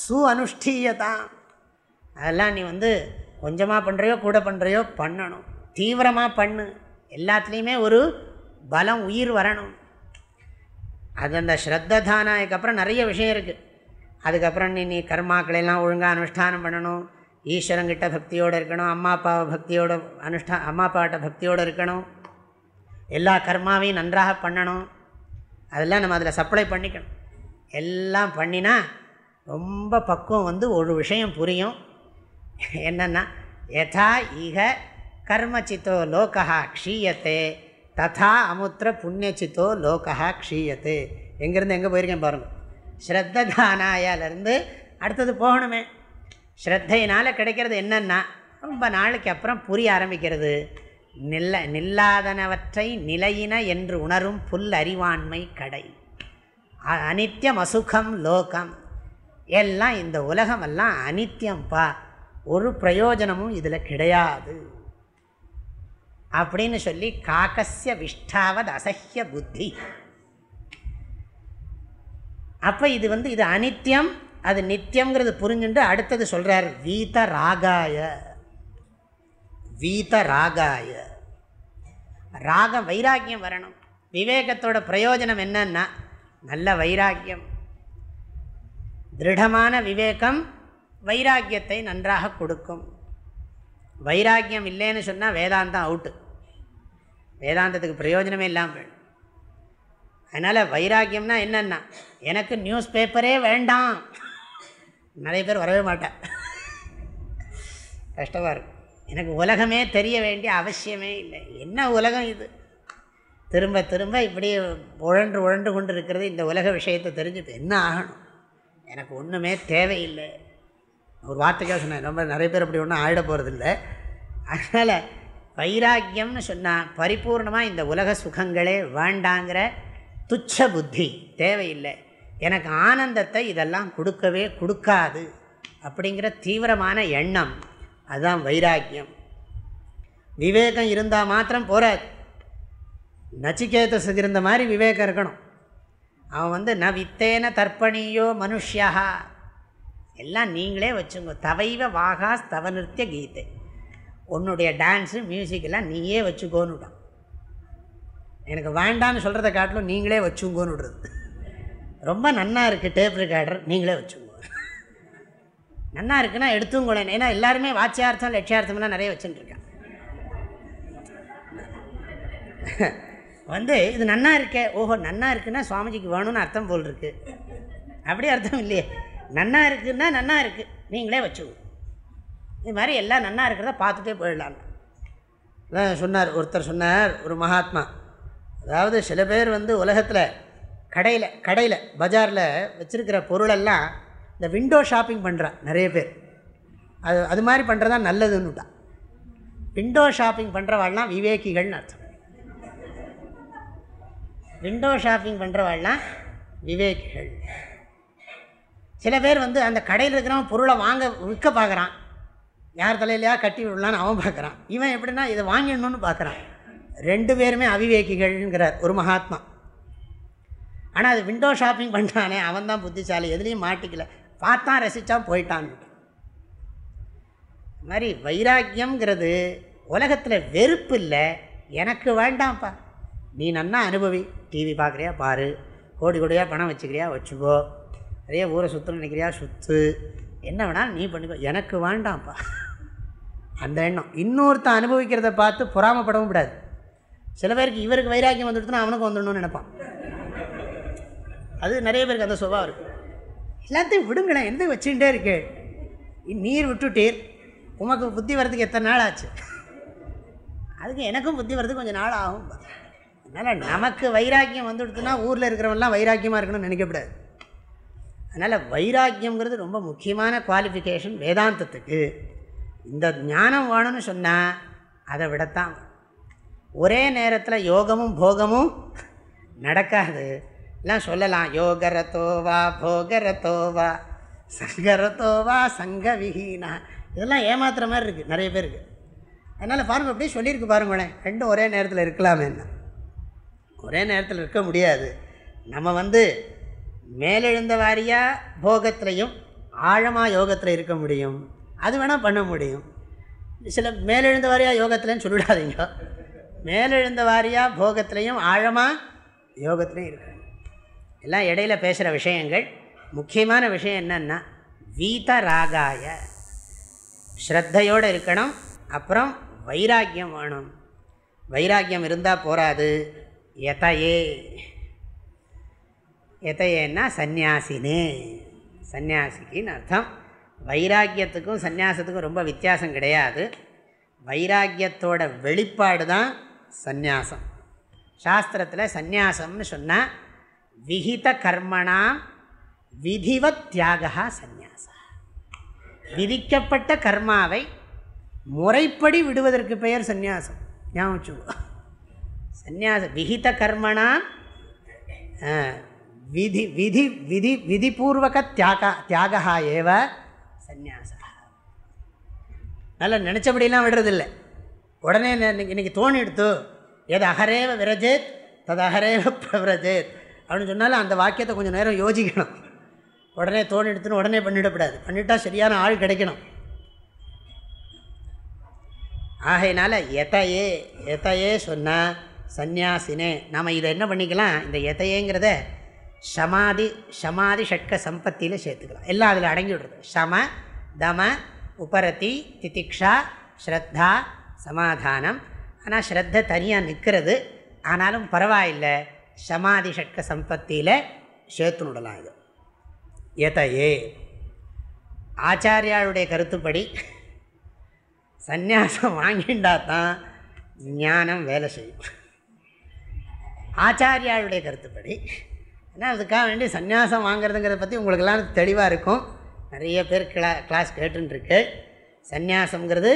சு அனுஷ்டீயதான் அதெல்லாம் நீ வந்து கொஞ்சமாக பண்ணுறையோ கூட பண்ணுறையோ பண்ணணும். தீவிரமாக பண்ணு. எல்லாத்துலேயுமே ஒரு பலம் உயிர் வரணும். அது அந்த ஸ்ரத்ததானாய்க்கு அப்புறம் நிறைய விஷயம் இருக்குது அதுக்கப்புறம் நீ நீ கர்மாக்களெல்லாம் ஒழுங்காக அனுஷ்டானம் பண்ணணும். ஈஸ்வரங்கிட்ட பக்தியோடு இருக்கணும் அம்மா அப்பாவை பக்தியோடு அனுஷ்டா அம்மா அப்பாட்ட பக்தியோடு இருக்கணும். எல்லா கர்மாவையும் நன்றாக பண்ணணும். அதெல்லாம் நம்ம அதில் சப்ளை பண்ணிக்கணும். எல்லாம் பண்ணினா ரொம்ப பக்குவம் வந்து ஒரு விஷயம் புரியும். என்னென்னா யதா ஈக கர்மச்சித்தோ லோகா க்ஷீயத்தே ததா அமுத்திர புண்ணியச்சித்தோ லோகா க்ஷீயத்தே. எங்கேருந்து எங்கே போயிருக்கேன் பாருங்கள் ஸ்ரத்ததானாயாலேருந்து அடுத்தது போகணுமே. ஸ்ரத்தையினால் கிடைக்கிறது என்னென்னா ரொம்ப நாளைக்கு அப்புறம் புரிய ஆரம்பிக்கிறது. நில்ல நில்லாதனவற்றை நிலையின என்று உணரும் புல் அறிவாண்மை கடை. அனித்யம் அசுகம் லோகம். எல்லாம் இந்த உலகமெல்லாம் அனித்யம்ப்பா ஒரு பிரயோஜனமும் இதில் கிடையாது. அப்படின்னு சொல்லி காக்கசிய விஷ்டாவது அசஹ்ய புத்தி. அப்போ இது வந்து இது அனித்யம் அது நித்தியங்கிறது புரிஞ்சுட்டு அடுத்தது சொல்கிறார் வீத ராகாய. வீத ராகாய. ராகம் வைராக்கியம் வரணும். விவேகத்தோட பிரயோஜனம் என்னன்னா நல்ல வைராக்கியம். திருடமான விவேகம் வைராக்கியத்தை நன்றாக கொடுக்கும். வைராக்கியம் இல்லைன்னு சொன்னால் வேதாந்தம் அவுட்டு. வேதாந்தத்துக்கு பிரயோஜனமே இல்லாமல் வேணும் அதனால் வைராக்கியம்னா என்னென்னா எனக்கு நியூஸ் பேப்பரே வேண்டாம். நிறைய பேர் வரவே மாட்டேன். கஷ்டமாக இருக்கும் எனக்கு உலகமே தெரிய வேண்டிய அவசியமே இல்லை. என்ன உலகம் இது? திரும்ப திரும்ப இப்படி உழன்று உழன்று கொண்டு இருக்கிறது இந்த உலக விஷயத்தை தெரிஞ்சுட்டு என்ன ஆகணும்? எனக்கு ஒன்றுமே தேவையில்லை. ஒரு வார்த்தைக்காக சொன்னேன். ரொம்ப நிறைய பேர் அப்படி ஒன்றும் ஆகிட போகிறதில்ல அதனால் வைராக்கியம்னு சொன்னால் பரிபூர்ணமாக இந்த உலக சுகங்களே வேண்டாங்கிற துச்ச புத்தி தேவையில்லை. எனக்கு ஆனந்தத்தை இதெல்லாம் கொடுக்கவே கொடுக்காது அப்படிங்கிற தீவிரமான எண்ணம். அதுதான் வைராக்கியம். விவேகம் இருந்தால் மாத்திரம் போகாது நச்சிகேதஸுக்கு இருந்த மாதிரி விவேகம் இருக்கணும். அவன் வந்து ந வித்தேன தர்ப்பணியோ மனுஷியா. எல்லாம் நீங்களே வச்சுங்க. தவைவ வாகாஸ் தவ நிறுத்திய கீதை. உன்னுடைய டான்ஸு மியூசிக்கெல்லாம் நீயே வச்சுக்கோன்னு விடும் எனக்கு வேண்டான்னு சொல்கிறத காட்டிலும் நீங்களே வச்சுங்கோன்னு விடுறது. ரொம்ப நன்னா இருக்குது டேப் ரெக்கார்டர் நீங்களே வச்சுக்கோங்க. நன்னா இருக்குன்னா எடுத்துங்களேன் ஏன்னா எல்லாருமே வாட்சியார்த்தம் லட்சியார்த்தம்லாம் நிறைய வச்சுட்டுருக்கேன் வந்து இது நன்னா இருக்கே. ஓஹோ நன்னா இருக்குன்னா சுவாமிஜிக்கு வேணும்னு அர்த்தம் போல் இருக்கு. அப்படி அர்த்தம் இல்லையே. நன்னா இருக்குன்னா நன்னா இருக்குது நீங்களே வச்சுக்கோ இது மாதிரி எல்லாம் நன்னா இருக்கிறத பார்த்துட்டே போயிடலாம் சொன்னார் ஒருத்தர் சொன்னார் ஒரு மகாத்மா. அதாவது சில பேர் வந்து உலகத்தில் கடையில் கடையில் பஜாரில் வச்சுருக்கிற பொருளெல்லாம் இந்த விண்டோ ஷாப்பிங் பண்ணுறான் நிறைய பேர். அது அது மாதிரி பண்ணுறதா நல்லதுன்னுட்டான் விண்டோ ஷாப்பிங் பண்ணுறவாள்லாம் விவேகிகள்னு அர்த்தம். விண்டோ ஷாப்பிங் பண்ணுறவாள்லாம் விவேகிகள். சில பேர் வந்து அந்த கடையில் இருக்கிறவன் பொருளை வாங்க விற்க பார்க்குறான் யார் தலையிலையா கட்டி விடலான்னு அவன் பார்க்குறான் இவன் எப்படின்னா இதை வாங்கிடணும்னு பார்க்குறான் ரெண்டு பேருமே அவிவேகிகள்ங்கிறார் ஒரு மகாத்மா. ஆனால் அது விண்டோ ஷாப்பிங் பண்ணுறானே அவன் தான் புத்திசாலி எதுலேயும் மாட்டிக்கல. பார்த்தான் ரசித்தான் போயிட்டான். இது மாதிரி வைராக்கியங்கிறது உலகத்தில் வெறுப்பு இல்லை. எனக்கு வேண்டாம்ப்பா. நீ நன்னா அனுபவி. டிவி பார்க்குறியா? பாரு. கோடி கோடியாக பணம் வச்சுக்கிறியா? வச்சுக்கோ. நிறைய ஊரை சுற்றணும் நினைக்கிறியா? சுற்று என்ன வேணாலும் நீ பண்ணிக்கோ. எனக்கு வேண்டாம்ப்பா. அந்த எண்ணம். இன்னொருத்தன் அனுபவிக்கிறத பார்த்து பொறாமப்படவும் கூடாது. சில பேருக்கு இவருக்கு வைராக்கியம் வந்துடுத்துனா அவனுக்கு வந்துடணும்னு நினைப்பான். அது நிறைய பேருக்கு அந்த சுபாவம் இருக்குது எல்லாத்தையும் விடுங்களேன். எந்த வச்சுட்டே இருக்கு? நீர் விட்டுட்டீர். உமக்கு புத்தி வரதுக்கு எத்தனை நாள் ஆச்சு? அதுக்கு எனக்கும் புத்தி வரதுக்கு கொஞ்சம் நாள் ஆகும். அதனால் நமக்கு வைராக்கியம் வந்துடுத்துனா ஊரில் இருக்கிறவங்களாம் வைராக்கியமாக இருக்கணும்னு நினைக்கக்கூடாது. அதனால் வைராக்கியங்கிறது ரொம்ப முக்கியமான குவாலிஃபிகேஷன் வேதாந்தத்துக்கு. இந்த ஞானம் வேணும்னு சொன்னால் அதை விடத்தான். ஒரே நேரத்தில் யோகமும் போகமும் நடக்காது. எல்லாம் சொல்லலாம். யோகரத்தோவா போகரத்தோவா சங்கரத்தோவா சங்க விஹீனா இதெல்லாம் ஏமாத்துற மாதிரி இருக்குது நிறைய பேருக்கு. அதனால் பாருங்கள் அப்படியே சொல்லியிருக்கு பாருங்களேன் ரெண்டும் ஒரே நேரத்தில் இருக்கலாமே என்ன? ஒரே நேரத்தில் இருக்க முடியாது. நம்ம வந்து மேலெழுந்த வாரியாக போகத்திலையும் ஆழமாக யோகத்தில் இருக்க முடியும். அது வேணால் பண்ண முடியும். சில மேலெழுந்த வாரியாக யோகத்திலன்னு சொல்லிவிடாதீங்க மேலெழுந்த வாரியாக போகத்திலையும் ஆழமாக யோகத்திலையும் இருக்க எல்லாம் இடையில பேசுகிற விஷயங்கள். முக்கியமான விஷயம் என்னென்னா வீத ராகாய. ஸ்ரத்தையோடு இருக்கணும் அப்புறம் வைராக்கியம் வேணும். வைராக்கியம் இருந்தால் போகாது எதையே. எதையேன்னா சந்நியாசினே சந்நியாசிக்குன்னு அர்த்தம். வைராக்கியத்துக்கும் சந்நியாசத்துக்கும் ரொம்ப வித்தியாசம் கிடையாது. வைராக்கியத்தோட வெளிப்பாடு தான் சந்நியாசம். சாஸ்திரத்தில் சந்நியாசம்னு சொன்னால் விஹித கர்மணா விதிவத் தியாகா சந்நியாசா. விதிக்கப்பட்ட கர்மாவை முறைப்படி விடுவதற்கு பெயர் சந்நியாசம். ஞாபகம் சந்நியாசம் விஹித கர்மணா விதி விதி விதி விதிபூர்வக தியாக தியாகா ஏவ சந்நியாசா. நல்லா நினச்சபடியெல்லாம் விடுறதில்லை. உடனே இன்னைக்கு தோணி எடுத்து எது அகரேவ விரஜேத்? தது அகரேவ பிரவிரஜேத். அப்படின்னு சொன்னாலும் அந்த வாக்கியத்தை கொஞ்சம் நேரம் யோசிக்கணும். உடனே தோணி எடுத்துன்னு உடனே பண்ணிவிடக்கூடாது பண்ணிட்டால் சரியான ஆள் கிடைக்கணும். ஆகையினால எதையே எதையே சொன்னால் சந்நியாசினே நாம் இதை என்ன பண்ணிக்கலாம்? இந்த எதையேங்கிறத சமாதி சமாதி ஷட்க சம்பத்தியில் சேர்த்துக்கலாம். எல்லாம் அதில் அடங்கி விடுறது. சம தம உபரதி திதிக்ஷா ஸ்ரத்தா சமாதானம். ஆனால் ஸ்ரத்த தனியாக நிற்கிறது ஆனாலும் பரவாயில்லை. சமாதி ஷட்க சம்பத்தியில் சேர்த்துனுடலாம் இது. எதையே ஆச்சாரியாளுடைய கருத்துப்படி சந்நியாசம் வாங்கிண்டா தான் ஞானம் வேலை செய்யும். ஆச்சாரியாளுடைய கருத்துப்படி ஏன்னா அதுக்காக வேண்டி சந்நியாசம் வாங்கிறதுங்கிறத பற்றி உங்களுக்கெல்லாம் தெளிவாக இருக்கும். நிறைய பேர் கிளா கிளாஸ் கேட்டுருக்கு சந்யாசங்கிறது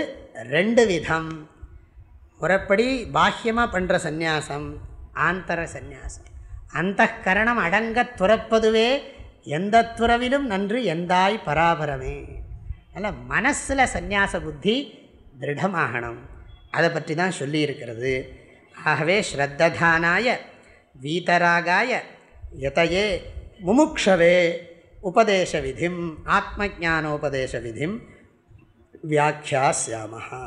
ரெண்டு விதம். முறைப்படி பாஹ்யமாக பண்ணுற சந்நியாசம் ஆந்தர சந்நியாசம் அந்த கரணம் அடங்க துறப்பதுவே எந்த துறவிலும் நன்று எந்தாய் பராபரமே. அதனால் மனசில் சந்நியாச புத்தி திருடமாகணும். அதை பற்றி தான் சொல்லியிருக்கிறது. ஆகவே ஸ்ரத்ததானாய வீதராகாய எதையே முமுக்ஷவே உபதேச விதிம் ஆத்ம ஜானோபதேச விதிம் வியாக்கியாசியாமஹா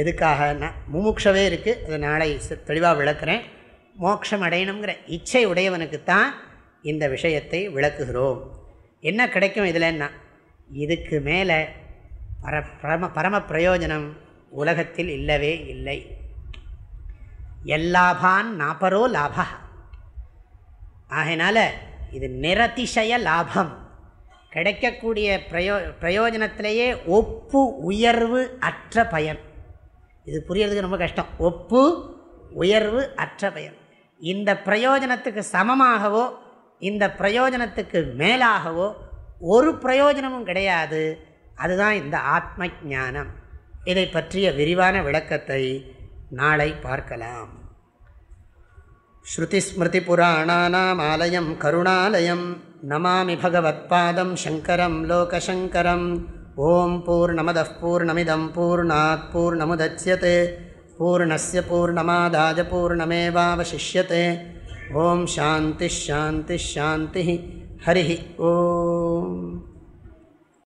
எதுக்காகனா முமுக்ஷவே இருக்குது அதை நாளை தெளிவாக விளக்குறேன். மோட்சம் அடையணுங்கிற இச்சை உடையவனுக்குத்தான் இந்த விஷயத்தை விளக்குகிறோம். என்ன கிடைக்கும் இதில்ன்னா இதுக்கு மேலே பர பரம பரம பிரயோஜனம் உலகத்தில் இல்லவே இல்லை. எல்லாபான் நாப்பரோ லாபா. ஆகையினால இது நிரதிசய லாபம். கிடைக்கக்கூடிய பிரயோ பிரயோஜனத்திலேயே ஒப்பு உயர்வு அற்ற பயன். இது புரியறதுக்கு ரொம்ப கஷ்டம். ஒப்பு உயர்வு அற்ற பயன். இந்த பிரயோஜனத்துக்கு சமமாகவோ இந்த பிரயோஜனத்துக்கு மேலாகவோ ஒரு பிரயோஜனமும் கிடையாது. அதுதான் இந்த ஆத்ம ஞானம். இதை பற்றிய விரிவான விளக்கத்தை நாளை பார்க்கலாம். ஸ்ருதிஸ்மிருதிபுராணானாமாலயம் கருணாலயம். நமாமி பகவத்பாதம் சங்கரம் லோகசங்கரம். ஓம் பூர்ணமத பூர்ணமிதம் பூர்ணாத் பூர்ணமுதட்சியते பூர்ணய பூர்ணமாதாஜ பூர்ணமேவாவசிஷ்யते ஓம் சாந்தி ஷாந்தி ஷாந்தி ஹரி ஓம்